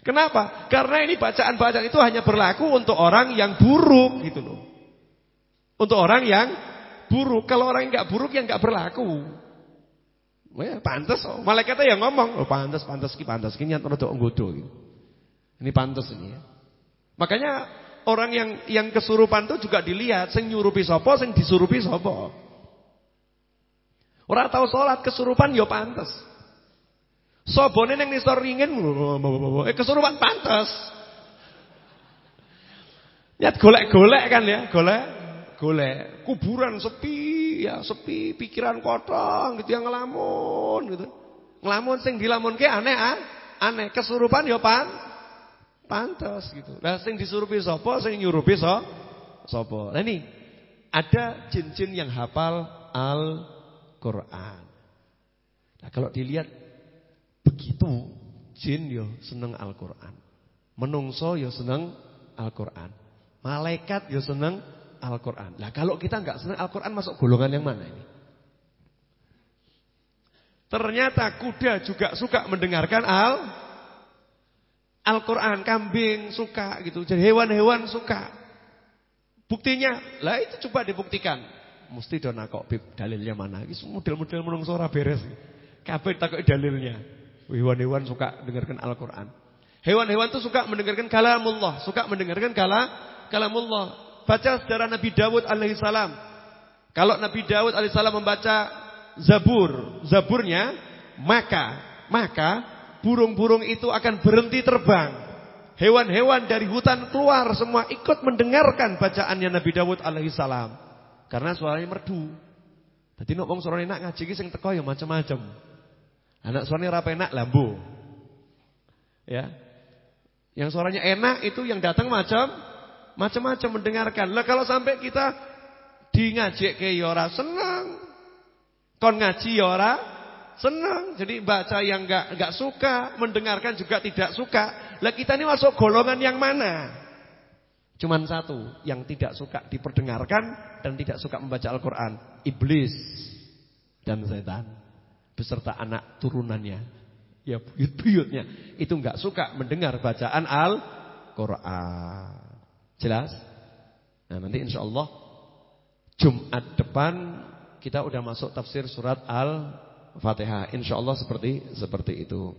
Kenapa? Karena ini bacaan-bacaan itu hanya berlaku untuk orang yang buruk gitu loh. Untuk orang yang buruk. Kalau orang yang enggak buruk yang enggak berlaku. Ya, pantas oh. Malaikatnya yang ngomong, oh pantas, pantas ki, pantas nggodo gitu. Ini pantas ini ya. Makanya orang yang yang kesurupan itu juga dilihat sing nyurupi sapa, sing disurupi sapa. Ora tahu salat kesurupan ya pantes. Sobone ning nisor ringin eh kesurupan pantes. Nyat golek-golek kan ya, golek golek. Kuburan sepi ya, sepi, pikiran kotong gitu yang ngelamun gitu. Ngelamun sing dilamunke aneh ah, aneh. Kesurupan ya pan Pantas gitu. Lah sing disurupi sapa, sing nyurupi so, sapa. Nah ini ada jin-jin yang hafal Al-Qur'an. Nah kalau dilihat begitu, jin yo seneng Al-Qur'an. Menungso yo seneng Al-Qur'an. Malaikat yo seneng Al-Qur'an. Nah kalau kita nggak seneng Al-Qur'an masuk golongan yang mana ini? Ternyata kuda juga suka mendengarkan Al Al-Quran, kambing suka gitu. Jadi hewan-hewan suka. Buktinya, lah itu coba dibuktikan. Mesti dona kok dalilnya mana? Itu model-model menungso ora beres. Kabeh takut dalilnya. Hewan-hewan suka dengarkan Al-Quran. Hewan-hewan itu suka mendengarkan kalamullah, suka mendengarkan kala kalamullah. Baca sejarah Nabi Dawud alaihissalam. Kalau Nabi Dawud alaihissalam membaca Zabur, Zaburnya, maka maka burung-burung itu akan berhenti terbang. Hewan-hewan dari hutan keluar semua ikut mendengarkan bacaannya Nabi Dawud alaihissalam. Karena suaranya merdu. Jadi nek wong suarane enak ngaji iki sing teko ya macam-macam. Anak suaranya ora enak lambu. Ya. Yang suaranya enak itu yang datang macam macam-macam mendengarkan. Lah kalau sampai kita di ngajek ya ora senang. Kon ngaji ya ora Senang. Jadi baca yang enggak enggak suka, mendengarkan juga tidak suka. Lah kita ini masuk golongan yang mana? Cuman satu, yang tidak suka diperdengarkan dan tidak suka membaca Al-Qur'an, iblis dan setan beserta anak turunannya. Ya buyut-buyutnya itu enggak suka mendengar bacaan Al-Qur'an. Jelas? Nah, nanti insya Allah Jumat depan kita udah masuk tafsir surat Al Fatihah. Insya Allah seperti seperti itu.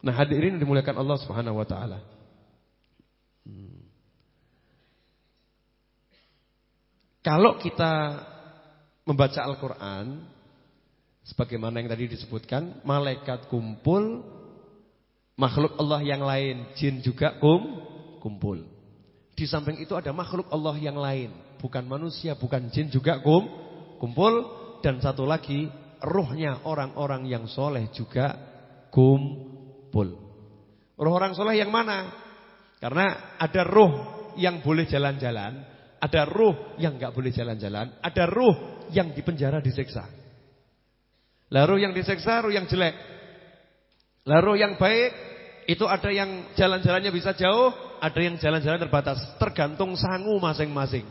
Nah hadirin dimuliakan Allah Subhanahu Wa Taala. Hmm. Kalau kita membaca Al-Quran, sebagaimana yang tadi disebutkan, malaikat kumpul, makhluk Allah yang lain, jin juga kum, kumpul. Di samping itu ada makhluk Allah yang lain, bukan manusia, bukan jin juga kum, kumpul, dan satu lagi rohnya orang-orang yang soleh juga kumpul. Roh orang soleh yang mana? Karena ada roh yang boleh jalan-jalan, ada roh yang nggak boleh jalan-jalan, ada roh yang dipenjara diseksa. Lalu yang diseksa roh yang jelek. Lalu yang baik itu ada yang jalan-jalannya bisa jauh, ada yang jalan-jalan terbatas, tergantung sangu masing-masing.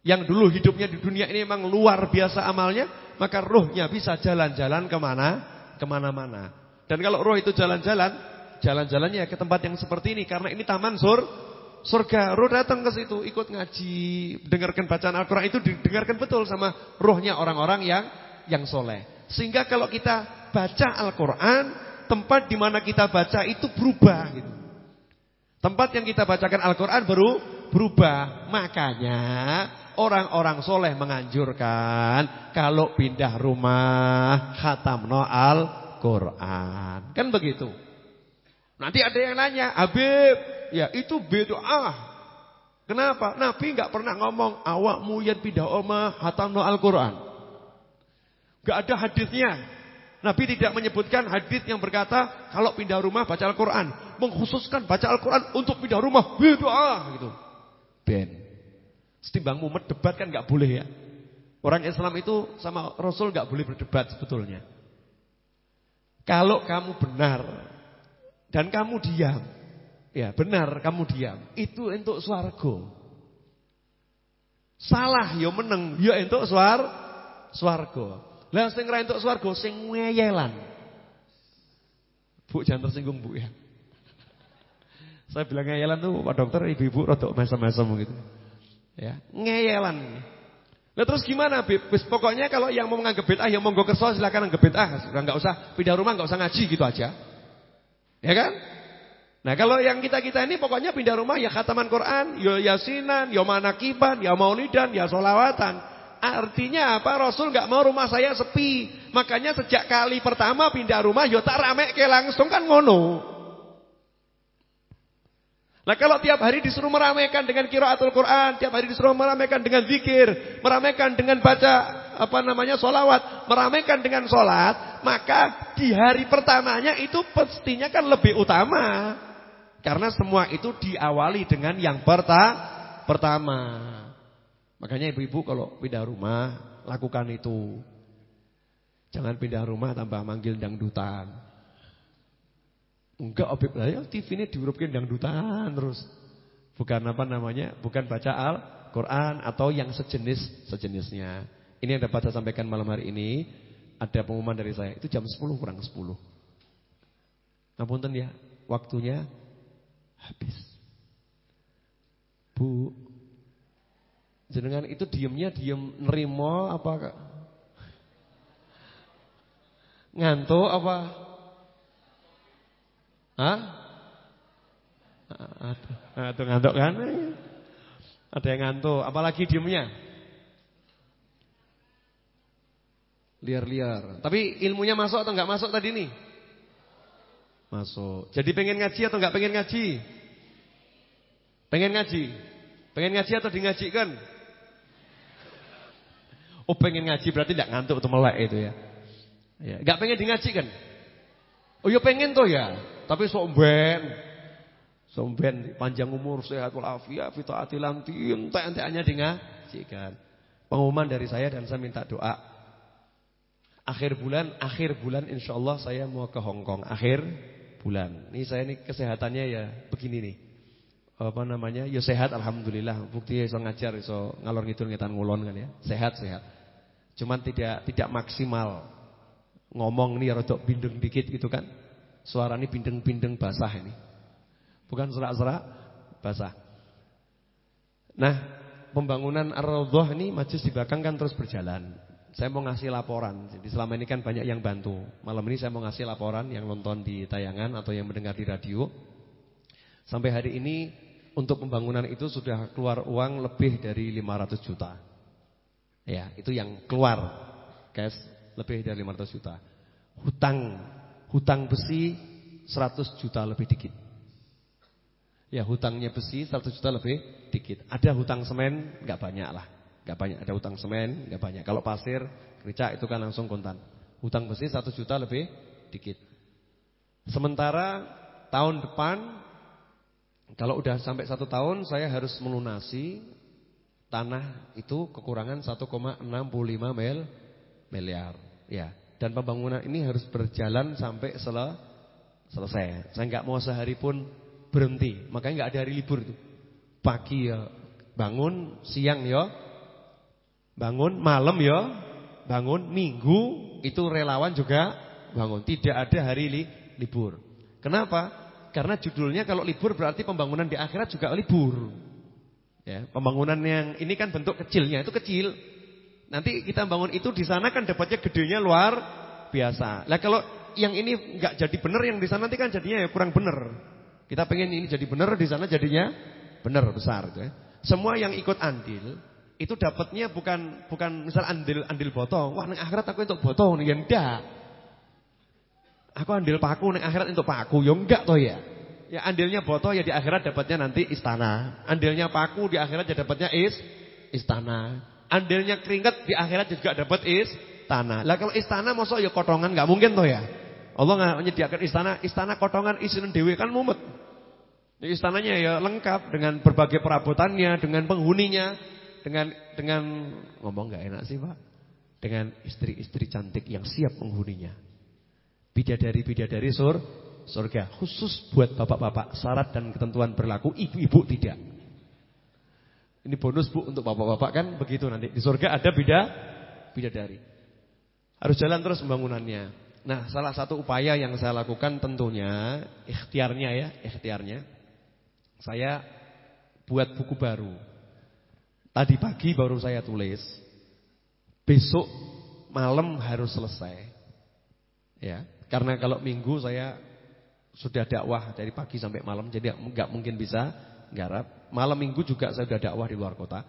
Yang dulu hidupnya di dunia ini memang luar biasa amalnya, maka rohnya bisa jalan-jalan ke mana? Ke mana-mana. Dan kalau roh itu jalan-jalan, jalan-jalannya ke tempat yang seperti ini. Karena ini taman sur, surga. Roh datang ke situ, ikut ngaji, dengarkan bacaan Al-Quran. Itu didengarkan betul sama rohnya orang-orang yang yang soleh. Sehingga kalau kita baca Al-Quran, tempat di mana kita baca itu berubah. Gitu. Tempat yang kita bacakan Al-Quran baru berubah. Makanya Orang-orang soleh menganjurkan kalau pindah rumah khatamno Al-Quran. Kan begitu. Nanti ada yang nanya, Habib, ya itu beda Kenapa? Nabi nggak pernah ngomong awakmu yang pindah rumah khatamno Al-Quran. Gak ada hadisnya. Nabi tidak menyebutkan hadis yang berkata kalau pindah rumah baca Al-Quran. Mengkhususkan baca Al-Quran untuk pindah rumah beda gitu. Ben. Setimbang mumet debat kan nggak boleh ya. Orang Islam itu sama Rasul nggak boleh berdebat sebetulnya. Kalau kamu benar dan kamu diam, ya benar kamu diam, itu untuk swargo. Salah ya meneng, ya untuk swar swargo. Lah sing ra entuk swarga sing ngeyelan. Bu jangan tersinggung Bu ya. Saya bilang ngeyelan tuh Pak Dokter ibu-ibu rada mesem-mesem gitu. Ya, ngeyelan. Nah terus gimana Bib? Pokoknya kalau yang mau menganggap bid'ah yang monggo kerso silakan anggap bid'ah, enggak usah pindah rumah, enggak usah ngaji gitu aja. Ya kan? Nah kalau yang kita-kita ini pokoknya pindah rumah ya khataman Quran, ya yasinan, ya manakiban, ya maulidan, ya solawatan. Artinya apa? Rasul nggak mau rumah saya sepi. Makanya sejak kali pertama pindah rumah, yo ya tak rame ke langsung kan ngono. Nah kalau tiap hari disuruh meramaikan dengan kiraatul Quran, tiap hari disuruh meramaikan dengan zikir, meramaikan dengan baca apa namanya solawat, meramaikan dengan solat, maka di hari pertamanya itu pastinya kan lebih utama. Karena semua itu diawali dengan yang perta pertama. Makanya ibu-ibu kalau pindah rumah lakukan itu. Jangan pindah rumah tambah manggil dangdutan. Enggak objek saya TV ini diurupkan dangdutan terus. Bukan apa namanya? Bukan baca Al-Qur'an atau yang sejenis sejenisnya. Ini yang dapat saya sampaikan malam hari ini. Ada pengumuman dari saya. Itu jam 10 kurang 10. Ngapunten ya, waktunya habis. Bu, Jenengan itu diemnya diem nerimo apa ngantuk apa? Hah? Aduh, ngantuk kan? Ada yang ngantuk, apalagi diemnya? Liar-liar. Tapi ilmunya masuk atau enggak masuk tadi nih? Masuk. Jadi pengen ngaji atau enggak pengen ngaji? Pengen ngaji? Pengen ngaji atau di ngajikan? Oh pengen ngaji berarti tidak ngantuk atau melek itu ya. Ya, enggak pengen di ngaji kan? Oh ya pengen tuh ya, tapi somben. Somben panjang umur sehat walafiat fitaatil entek-entekannya di ngaji kan. Pengumuman dari saya dan saya minta doa. Akhir bulan, akhir bulan insya Allah saya mau ke Hong Kong. Akhir bulan. Ini saya ini kesehatannya ya begini nih. Apa namanya? Ya sehat alhamdulillah. Bukti iso ngajar, iso ngalor ngidul ngetan ngulon kan ya. Sehat, sehat. Cuman tidak tidak maksimal. Ngomong nih rodok bindeng dikit gitu kan. Suara ini bindeng-bindeng basah ini. Bukan serak-serak basah. Nah, pembangunan Ar-Raudhah ini majlis di belakang kan terus berjalan. Saya mau ngasih laporan. Jadi selama ini kan banyak yang bantu. Malam ini saya mau ngasih laporan yang nonton di tayangan atau yang mendengar di radio. Sampai hari ini untuk pembangunan itu sudah keluar uang lebih dari 500 juta. Ya, itu yang keluar cash lebih dari 500 juta. Hutang hutang besi 100 juta lebih dikit. Ya, hutangnya besi 100 juta lebih dikit. Ada hutang semen nggak banyak lah. nggak banyak, ada hutang semen nggak banyak. Kalau pasir, rica itu kan langsung kontan. Hutang besi 100 juta lebih dikit. Sementara tahun depan kalau udah sampai satu tahun saya harus melunasi tanah itu kekurangan 1,65 mil miliar. Ya, dan pembangunan ini harus berjalan sampai sel selesai. Saya nggak mau sehari pun berhenti. Makanya nggak ada hari libur itu. Pagi ya bangun, siang ya bangun, malam ya bangun, minggu itu relawan juga bangun. Tidak ada hari li libur. Kenapa? Karena judulnya kalau libur berarti pembangunan di akhirat juga libur. Ya, pembangunan yang ini kan bentuk kecilnya itu kecil. Nanti kita bangun itu di sana kan dapatnya gedenya luar biasa. Lah kalau yang ini nggak jadi benar yang di sana nanti kan jadinya ya kurang benar. Kita pengen ini jadi benar di sana jadinya benar besar gitu ya. Semua yang ikut andil itu dapatnya bukan bukan misal andil andil botong. Wah, nang akhirat aku untuk botong nih, ya enggak. Aku andil paku nang akhirat untuk paku, ya enggak toh ya. Ya andilnya boto ya di akhirat dapatnya nanti istana. Andilnya paku di akhirat ya dapatnya is istana. Andilnya keringat di akhirat juga dapat istana. Lah kalau istana mosok ya kotongan nggak mungkin toh ya. Allah nggak menyediakan istana, istana kotongan isinen dewi kan mumet. Ya, istananya ya lengkap dengan berbagai perabotannya, dengan penghuninya. dengan dengan ngomong nggak enak sih Pak. Dengan istri-istri cantik yang siap menghuninya. Bidadari-bidadari sur surga khusus buat bapak-bapak. Syarat dan ketentuan berlaku ibu-ibu tidak. Ini bonus Bu untuk bapak-bapak kan begitu nanti. Di surga ada bida bidadari. Harus jalan terus pembangunannya. Nah, salah satu upaya yang saya lakukan tentunya ikhtiarnya ya, ikhtiarnya. Saya buat buku baru. Tadi pagi baru saya tulis. Besok malam harus selesai. Ya, karena kalau minggu saya sudah dakwah dari pagi sampai malam jadi nggak mungkin bisa garap. Malam minggu juga saya sudah dakwah di luar kota.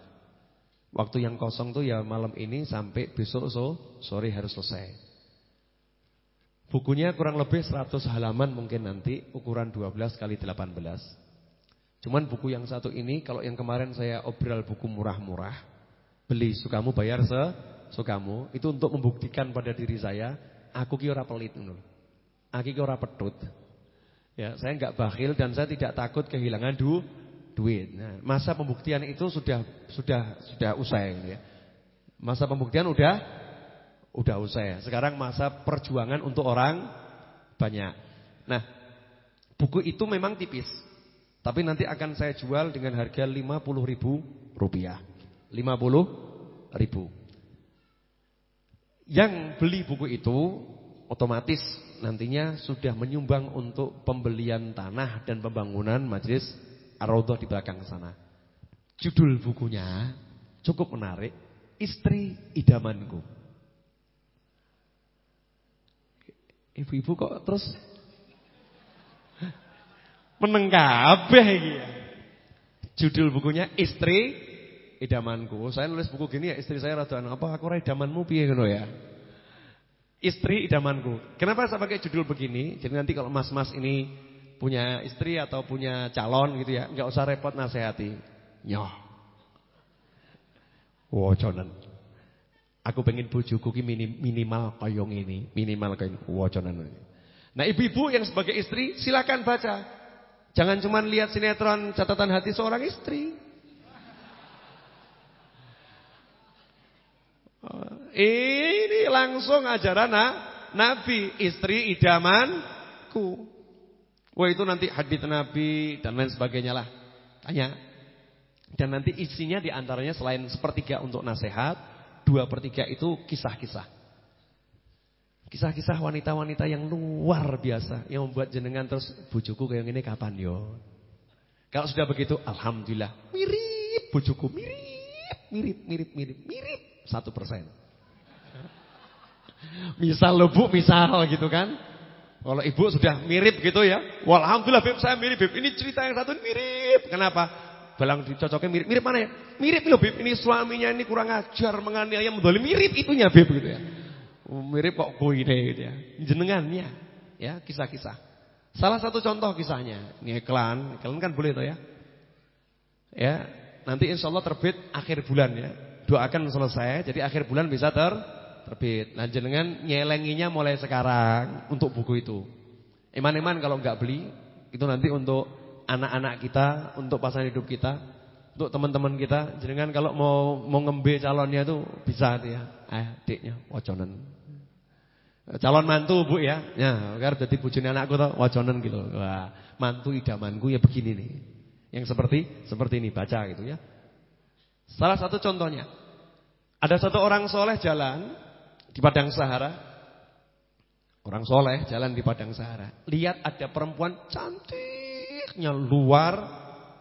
Waktu yang kosong tuh ya malam ini sampai besok so, sore harus selesai. Bukunya kurang lebih 100 halaman mungkin nanti ukuran 12 kali 18. Cuman buku yang satu ini kalau yang kemarin saya obral buku murah-murah, beli sukamu bayar se sukamu, itu untuk membuktikan pada diri saya aku ki ora pelit ngono. Aku ki ora petut. Ya, saya enggak bakhil dan saya tidak takut kehilangan du duit. Nah, masa pembuktian itu sudah sudah sudah usai ya. Masa pembuktian udah udah usai. Sekarang masa perjuangan untuk orang banyak. Nah, buku itu memang tipis. Tapi nanti akan saya jual dengan harga 50 ribu rupiah. 50 ribu. Yang beli buku itu otomatis nantinya sudah menyumbang untuk pembelian tanah dan pembangunan majlis Ar-Raudhah di belakang sana. Judul bukunya cukup menarik, Istri Idamanku. Ibu-ibu kok terus meneng ya. Judul bukunya Istri idamanku. Saya nulis buku gini ya, istri saya rada anu, apa aku ora idamanmu piye ngono ya. Istri idamanku. Kenapa saya pakai judul begini? Jadi nanti kalau mas-mas ini punya istri atau punya calon gitu ya, nggak usah repot nasihati. Nyoh. Woconan. Aku pengen bojoku ki minimal kaya ini, minimal kaya woconan. Nah, ibu-ibu yang sebagai istri silakan baca. Jangan cuma lihat sinetron catatan hati seorang istri. Ini langsung ajaran Nabi, istri idamanku. Wah itu nanti hadis Nabi dan lain sebagainya lah. Tanya. Dan nanti isinya di antaranya selain sepertiga untuk nasihat, dua pertiga itu kisah-kisah. Kisah-kisah wanita-wanita yang luar biasa yang membuat jenengan terus bujuku kayak gini kapan yo? Kalau sudah begitu, alhamdulillah mirip bujuku mirip, mirip, mirip, mirip, mirip satu persen. Misal lo bu, misal gitu kan. Kalau ibu sudah mirip gitu ya. Walhamdulillah beb saya mirip beb. Ini cerita yang satu mirip. Kenapa? Balang dicocoknya mirip. Mirip mana ya? Mirip loh beb. Ini suaminya ini kurang ajar menganiaya mendoli mirip itunya beb gitu ya. Oh, mirip kok ini gitu ya. Jenengannya ya kisah-kisah. Salah satu contoh kisahnya. Ini iklan, iklan kan boleh tuh ya. Ya, nanti insya Allah terbit akhir bulan ya. Doakan selesai, jadi akhir bulan bisa ter terbit. Nah jenengan nyelenginya mulai sekarang untuk buku itu. Iman-iman kalau nggak beli itu nanti untuk anak-anak kita, untuk pasangan hidup kita, untuk teman-teman kita. Jenengan kalau mau mau ngembe calonnya itu bisa ya. Eh, adiknya waconan. Calon mantu Bu ya. Ya, agar jadi bojone anakku tuh waconan gitu. Wah, mantu idamanku ya begini nih. Yang seperti seperti ini baca gitu ya. Salah satu contohnya. Ada satu orang soleh jalan di padang Sahara. Orang soleh jalan di padang Sahara. Lihat ada perempuan cantiknya luar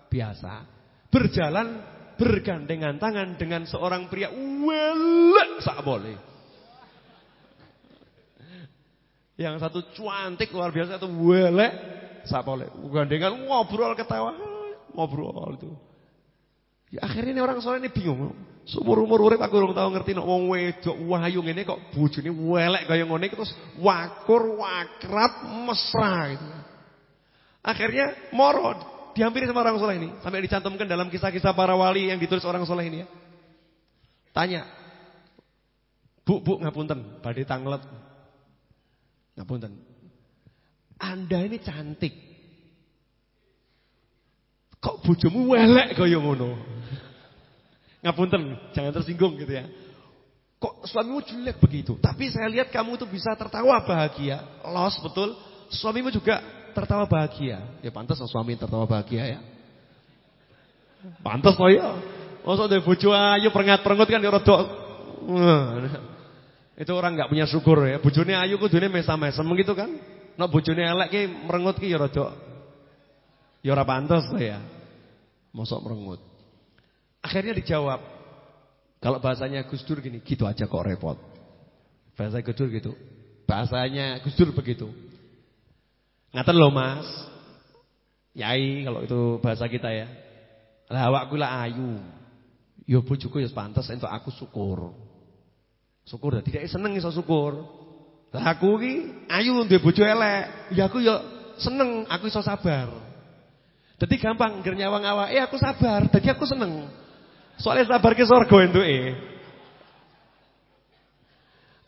biasa. Berjalan bergandengan tangan dengan seorang pria welek sak boleh. Yang satu cantik luar biasa itu welek sak boleh. Gandengan ngobrol ketawa, ngobrol itu. Ya akhirnya ini orang soleh ini bingung. Seumur umur urip aku urung tau ngerti nek wong wedok wahyu ngene kok bojone welek kaya ngene terus wakur wakrab mesra gitu. Akhirnya moro dihampiri sama orang soleh ini sampai dicantumkan dalam kisah-kisah para wali yang ditulis orang soleh ini ya. Tanya. Bu, bu ngapunten, badhe tanglet. Ngapunten. Anda ini cantik. Kok bojomu welek kaya ngono? Ngapunten, jangan tersinggung gitu ya. Kok suamimu jelek begitu? Tapi saya lihat kamu tuh bisa tertawa bahagia. Los betul. Suamimu juga tertawa bahagia. Ya pantas suami tertawa bahagia ya. Pantas loh ya. Masa dari bojo ayo perengat-perengut kan ya rada itu orang nggak punya syukur ya. Bojone ayu kudune mesam-mesem gitu kan. Nek bojone elek ki merengut ki ya rada ya ora pantes ya. Mosok merengut. Akhirnya dijawab. Kalau bahasanya Gus Dur gini, gitu aja kok repot. Bahasa Gus Dur gitu. Bahasanya Gus Dur begitu. Ngaten loh Mas. Yai kalau itu bahasa kita ya. Lah awakku lah ayu. Yo ya bojoku ya pantes entuk aku syukur. Syukur dah tidak seneng iso syukur. Lah aku ki ayu duwe bojo elek. Ya aku ya seneng, aku iso sabar. Jadi gampang ngger nyawang awake aku sabar, dadi aku seneng. Soalnya sabar ke surga entuke.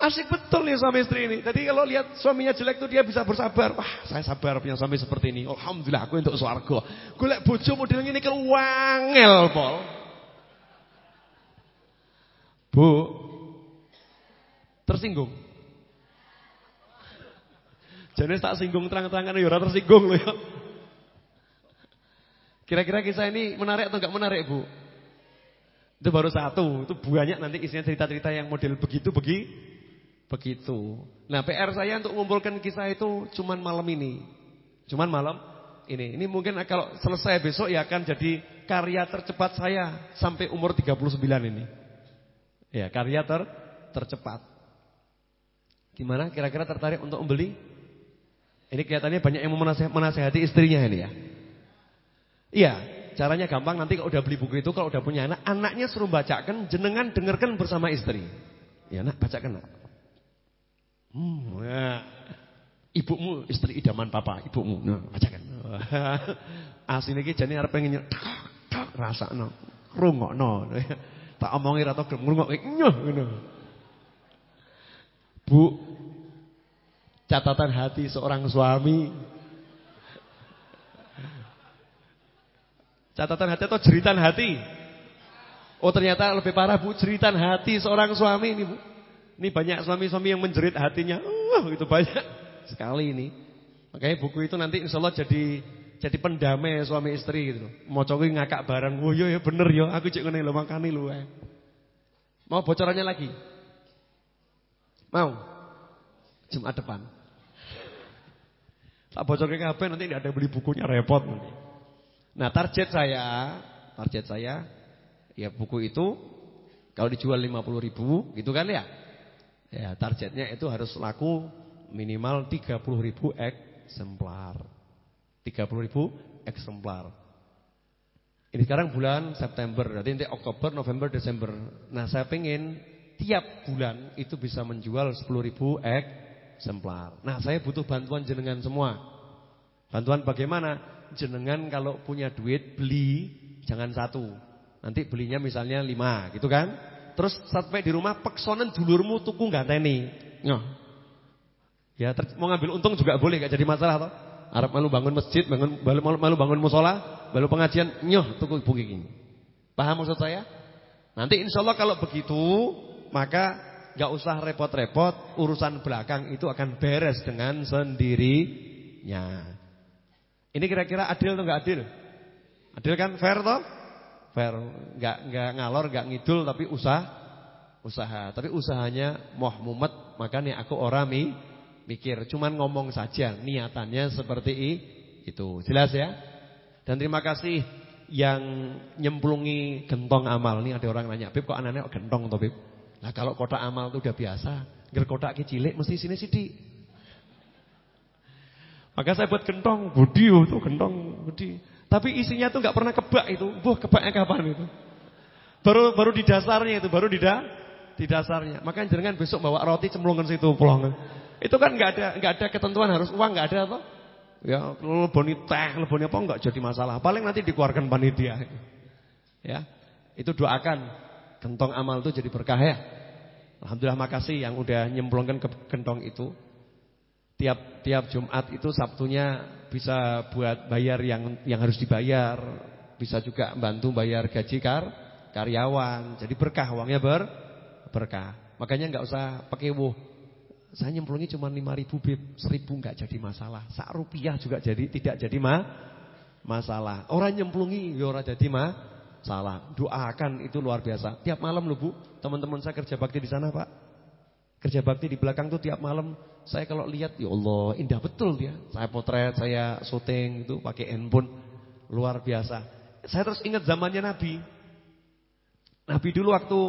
Asik betul nih suami istri ini. Jadi kalau lihat suaminya jelek tuh dia bisa bersabar. Wah, saya sabar punya suami seperti ini. Alhamdulillah aku untuk surga. Golek bojo model ini wangel, Pol. Bu. Tersinggung. Jadi tak singgung terang-terangan ya tersinggung loh ya. Kira-kira kisah ini menarik atau enggak menarik, Bu? Itu baru satu, itu banyak nanti isinya cerita-cerita yang model begitu begi begitu. Nah, PR saya untuk mengumpulkan kisah itu cuman malam ini. Cuman malam ini. Ini mungkin kalau selesai besok ya akan jadi karya tercepat saya sampai umur 39 ini. Ya, karya ter tercepat. Gimana? Kira-kira tertarik untuk membeli? Ini kelihatannya banyak yang menasehati istrinya ini ya. Iya, Caranya gampang nanti kalau udah beli buku itu kalau udah punya anak, anaknya suruh bacakan, jenengan dengarkan bersama istri. Ya nak, bacakan nak. Hmm, ya. Ibumu istri idaman papa, ibumu. Nah, bacakan. Asine iki jane arep pengen rasakno, rungokno. Tak omongi ra to ngrungokke nyoh ngono. Bu, catatan hati seorang suami Catatan hati atau jeritan hati? Oh ternyata lebih parah bu, jeritan hati seorang suami ini bu. Ini banyak suami-suami yang menjerit hatinya. Oh itu banyak sekali ini. Makanya buku itu nanti insya Allah jadi jadi pendamai suami istri gitu. Mau coba ngakak bareng. Iya ya bener ya, aku cek ngene lho makane lho. Eh. Mau bocorannya lagi? Mau? Jumat depan. Tak bocorke kabeh nanti tidak ada beli bukunya repot nanti. Nah target saya, target saya, ya buku itu kalau dijual 50 ribu gitu kan ya. Ya targetnya itu harus laku minimal 30 ribu eksemplar. 30 ribu eksemplar. Ini sekarang bulan September, nanti nanti Oktober, November, Desember. Nah saya pengen tiap bulan itu bisa menjual 10 ribu eksemplar. Nah saya butuh bantuan jenengan semua. Bantuan bagaimana? Jenengan kalau punya duit beli jangan satu. Nanti belinya misalnya lima gitu kan. Terus sampai di rumah peksonen dulurmu tuku ganteni. Nyoh. Ya mau ngambil untung juga boleh gak jadi masalah toh. Arab malu bangun masjid, bangun malu, malu, bangun musola, malu pengajian, nyoh tuku buku ini. Paham maksud saya? Nanti insya Allah kalau begitu, maka gak usah repot-repot, urusan belakang itu akan beres dengan sendirinya. Ini kira-kira adil atau enggak adil? Adil kan fair toh? Fair, enggak enggak ngalor, enggak ngidul tapi usaha usaha. Tapi usahanya moh mumet, makanya aku orang mi mikir, cuman ngomong saja niatannya seperti itu. Jelas ya? Dan terima kasih yang nyemplungi gentong amal. Ini ada orang nanya, "Bib kok anaknya gentong toh, Bib?" Nah, kalau kotak amal itu udah biasa, ngger kotak cilik mesti sini sidik. Maka saya buat gentong, budi itu gentong, budi. Tapi isinya tuh nggak pernah kebak itu. Wah, kebaknya kapan itu? Baru baru di dasarnya itu, baru di da, di dasarnya. Maka jangan besok bawa roti cemplungkan situ pulang. Itu kan nggak ada nggak ada ketentuan harus uang nggak ada apa? Ya, leboni teh, leboni apa nggak jadi masalah. Paling nanti dikeluarkan panitia. Ya. Itu doakan gentong amal itu jadi berkah ya. Alhamdulillah makasih yang udah nyemplungkan ke gentong itu. Tiap tiap Jumat itu Sabtunya bisa buat bayar yang yang harus dibayar, bisa juga bantu bayar gaji kar karyawan. Jadi berkah uangnya ber berkah. Makanya nggak usah pakai wuh. Saya nyemplungi cuma 5000 bib, 1000 nggak jadi masalah. Sak rupiah juga jadi tidak jadi ma masalah. Orang nyemplungi ya ora jadi ma salah. Doakan itu luar biasa. Tiap malam loh Bu, teman-teman saya kerja bakti di sana, Pak. Kerja bakti di belakang tuh tiap malam saya kalau lihat ya Allah, indah betul dia. Saya potret, saya syuting itu pakai handphone. Luar biasa. Saya terus ingat zamannya Nabi. Nabi dulu waktu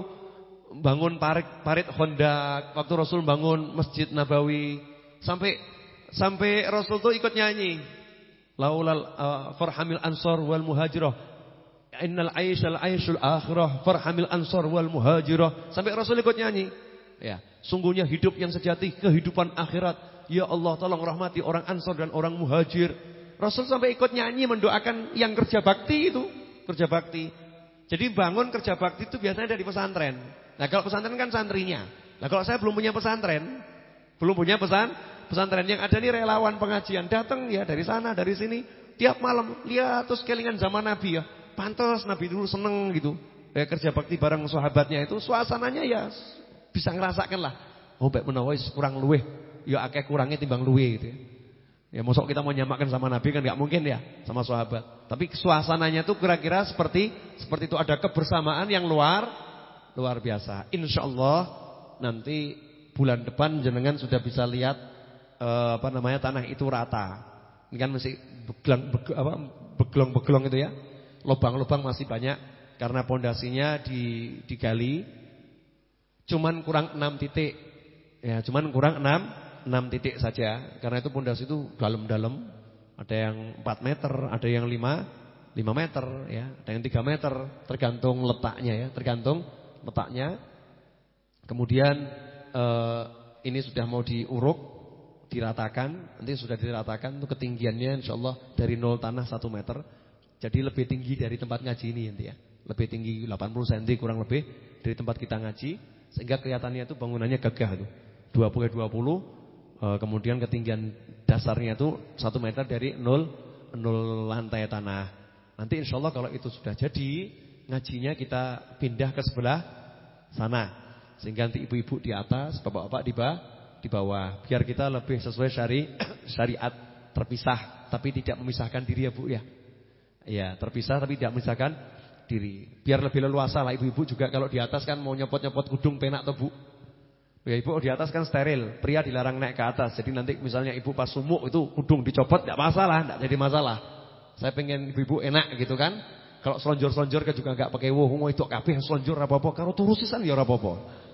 bangun parit, parit Honda, waktu Rasul bangun Masjid Nabawi, sampai sampai Rasul tuh ikut nyanyi. Laulal uh, farhamil ansor wal muhajirah. Innal aisyal aisyul akhirah farhamil ansor wal muhajirah. Sampai Rasul ikut nyanyi. Ya, sungguhnya hidup yang sejati kehidupan akhirat. Ya Allah, tolong rahmati orang ansor dan orang muhajir. Rasul sampai ikut nyanyi mendoakan yang kerja bakti itu, kerja bakti. Jadi bangun kerja bakti itu biasanya dari pesantren. Nah kalau pesantren kan santrinya. Nah kalau saya belum punya pesantren, belum punya pesan pesantren yang ada nih relawan pengajian datang ya dari sana dari sini tiap malam lihat terus kelingan zaman Nabi ya. Pantas Nabi dulu seneng gitu. Ya, kerja bakti bareng sahabatnya itu suasananya ya bisa ngerasakan lah. Oh baik menawa kurang luwe, ya akeh kurangnya timbang luwe gitu ya. Ya mosok kita mau nyamakan sama Nabi kan nggak mungkin ya sama sahabat. Tapi suasananya tuh kira-kira seperti seperti itu ada kebersamaan yang luar luar biasa. Insya Allah nanti bulan depan jenengan sudah bisa lihat eh, apa namanya tanah itu rata. Ini kan masih beglong apa beglong-beglong itu ya. Lubang-lubang masih banyak karena pondasinya di digali. Cuman kurang 6 titik. Ya, cuman kurang 6 6 titik saja karena itu pondasi itu dalam-dalam. Ada yang 4 meter, ada yang 5 5 meter ya, ada yang 3 meter tergantung letaknya ya, tergantung letaknya. Kemudian eh, ini sudah mau diuruk, diratakan, nanti sudah diratakan untuk ketinggiannya insyaallah dari nol tanah 1 meter. Jadi lebih tinggi dari tempat ngaji ini nanti ya. Lebih tinggi 80 cm kurang lebih dari tempat kita ngaji sehingga kelihatannya itu bangunannya gagah itu. 20 20 Eh, kemudian ketinggian dasarnya itu satu meter dari nol nol lantai tanah. Nanti insya Allah kalau itu sudah jadi ngajinya kita pindah ke sebelah sana. Sehingga nanti ibu-ibu di atas, bapak-bapak di bawah, di bawah. Biar kita lebih sesuai syari syariat terpisah tapi tidak memisahkan diri ya Bu ya. Ya, terpisah tapi tidak memisahkan diri. Biar lebih leluasa lah ibu-ibu juga kalau di atas kan mau nyopot-nyopot kudung penak atau Bu. Ya ibu di atas kan steril, pria dilarang naik ke atas. Jadi nanti misalnya ibu pas sumuk itu kudung dicopot tidak masalah, tidak jadi masalah. Saya pengen ibu-ibu enak gitu kan. Kalau selonjor-selonjor kan juga nggak pakai wuh, mau itu kabeh selonjor apa-apa, karo turu sisan ya apa-apa.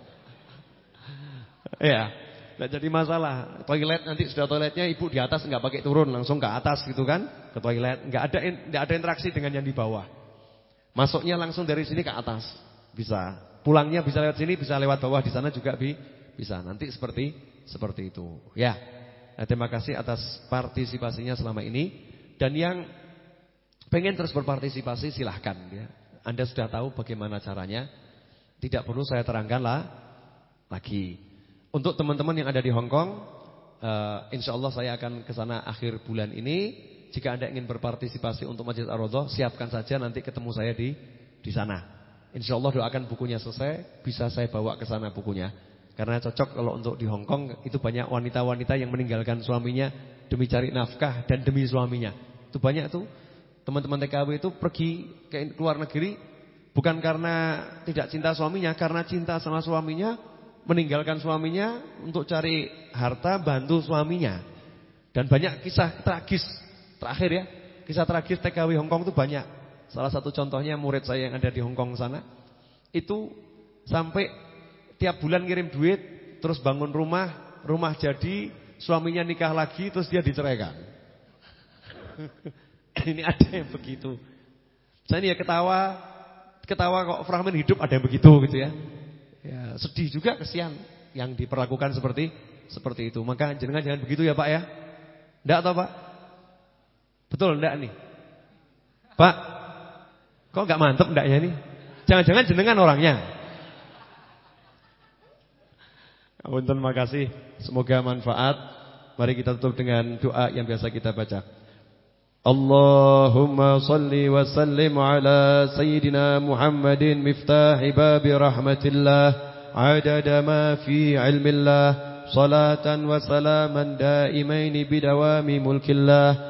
Ya, tidak jadi masalah. Toilet nanti sudah toiletnya ibu di atas nggak pakai turun, langsung ke atas gitu kan, ke toilet. nggak ada nggak ada interaksi dengan yang di bawah. Masuknya langsung dari sini ke atas, bisa. Pulangnya bisa lewat sini, bisa lewat bawah di sana juga bi bisa. Nanti seperti seperti itu. Ya. Nah, terima kasih atas partisipasinya selama ini dan yang pengen terus berpartisipasi silahkan ya. Anda sudah tahu bagaimana caranya. Tidak perlu saya terangkan lah lagi. Untuk teman-teman yang ada di Hong Kong, uh, insya Allah saya akan ke sana akhir bulan ini. Jika Anda ingin berpartisipasi untuk Masjid Ar-Raudhah, siapkan saja nanti ketemu saya di di sana. Insya Allah doakan bukunya selesai, bisa saya bawa ke sana bukunya. Karena cocok kalau untuk di Hong Kong itu banyak wanita-wanita yang meninggalkan suaminya demi cari nafkah dan demi suaminya. Itu banyak tuh teman-teman TKW itu pergi ke luar negeri bukan karena tidak cinta suaminya, karena cinta sama suaminya, meninggalkan suaminya untuk cari harta bantu suaminya. Dan banyak kisah tragis terakhir ya, kisah tragis TKW Hong Kong itu banyak. Salah satu contohnya murid saya yang ada di Hong Kong sana itu sampai tiap bulan ngirim duit, terus bangun rumah, rumah jadi, suaminya nikah lagi, terus dia diceraikan. ini ada yang begitu. Saya ini ya ketawa, ketawa kok fragmen hidup ada yang begitu gitu ya. Ya sedih juga kesian yang diperlakukan seperti seperti itu. Maka jangan jangan begitu ya Pak ya. Enggak atau Pak? Betul enggak nih? Pak, kok enggak mantep enggaknya nih? Jangan-jangan jenengan orangnya. Apunten makasih. Semoga manfaat. Mari kita tutup dengan doa yang biasa kita baca. Allahumma salli wa sallim ala sayyidina Muhammadin miftah bab rahmatillah adada ma fi ilmillah salatan wa salaman daimain bidawami mulkillah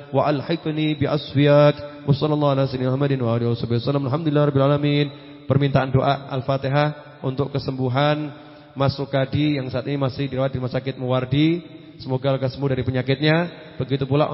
وألحقني بأصفياك وصلى الله على سيدنا محمد وآله وسلم الحمد لله رب العالمين permintaan doa Al-Fatihah untuk kesembuhan Mas Sukadi yang saat ini masih dirawat di Rumah Sakit Muwardi Semoga lekas sembuh dari penyakitnya. Begitu pula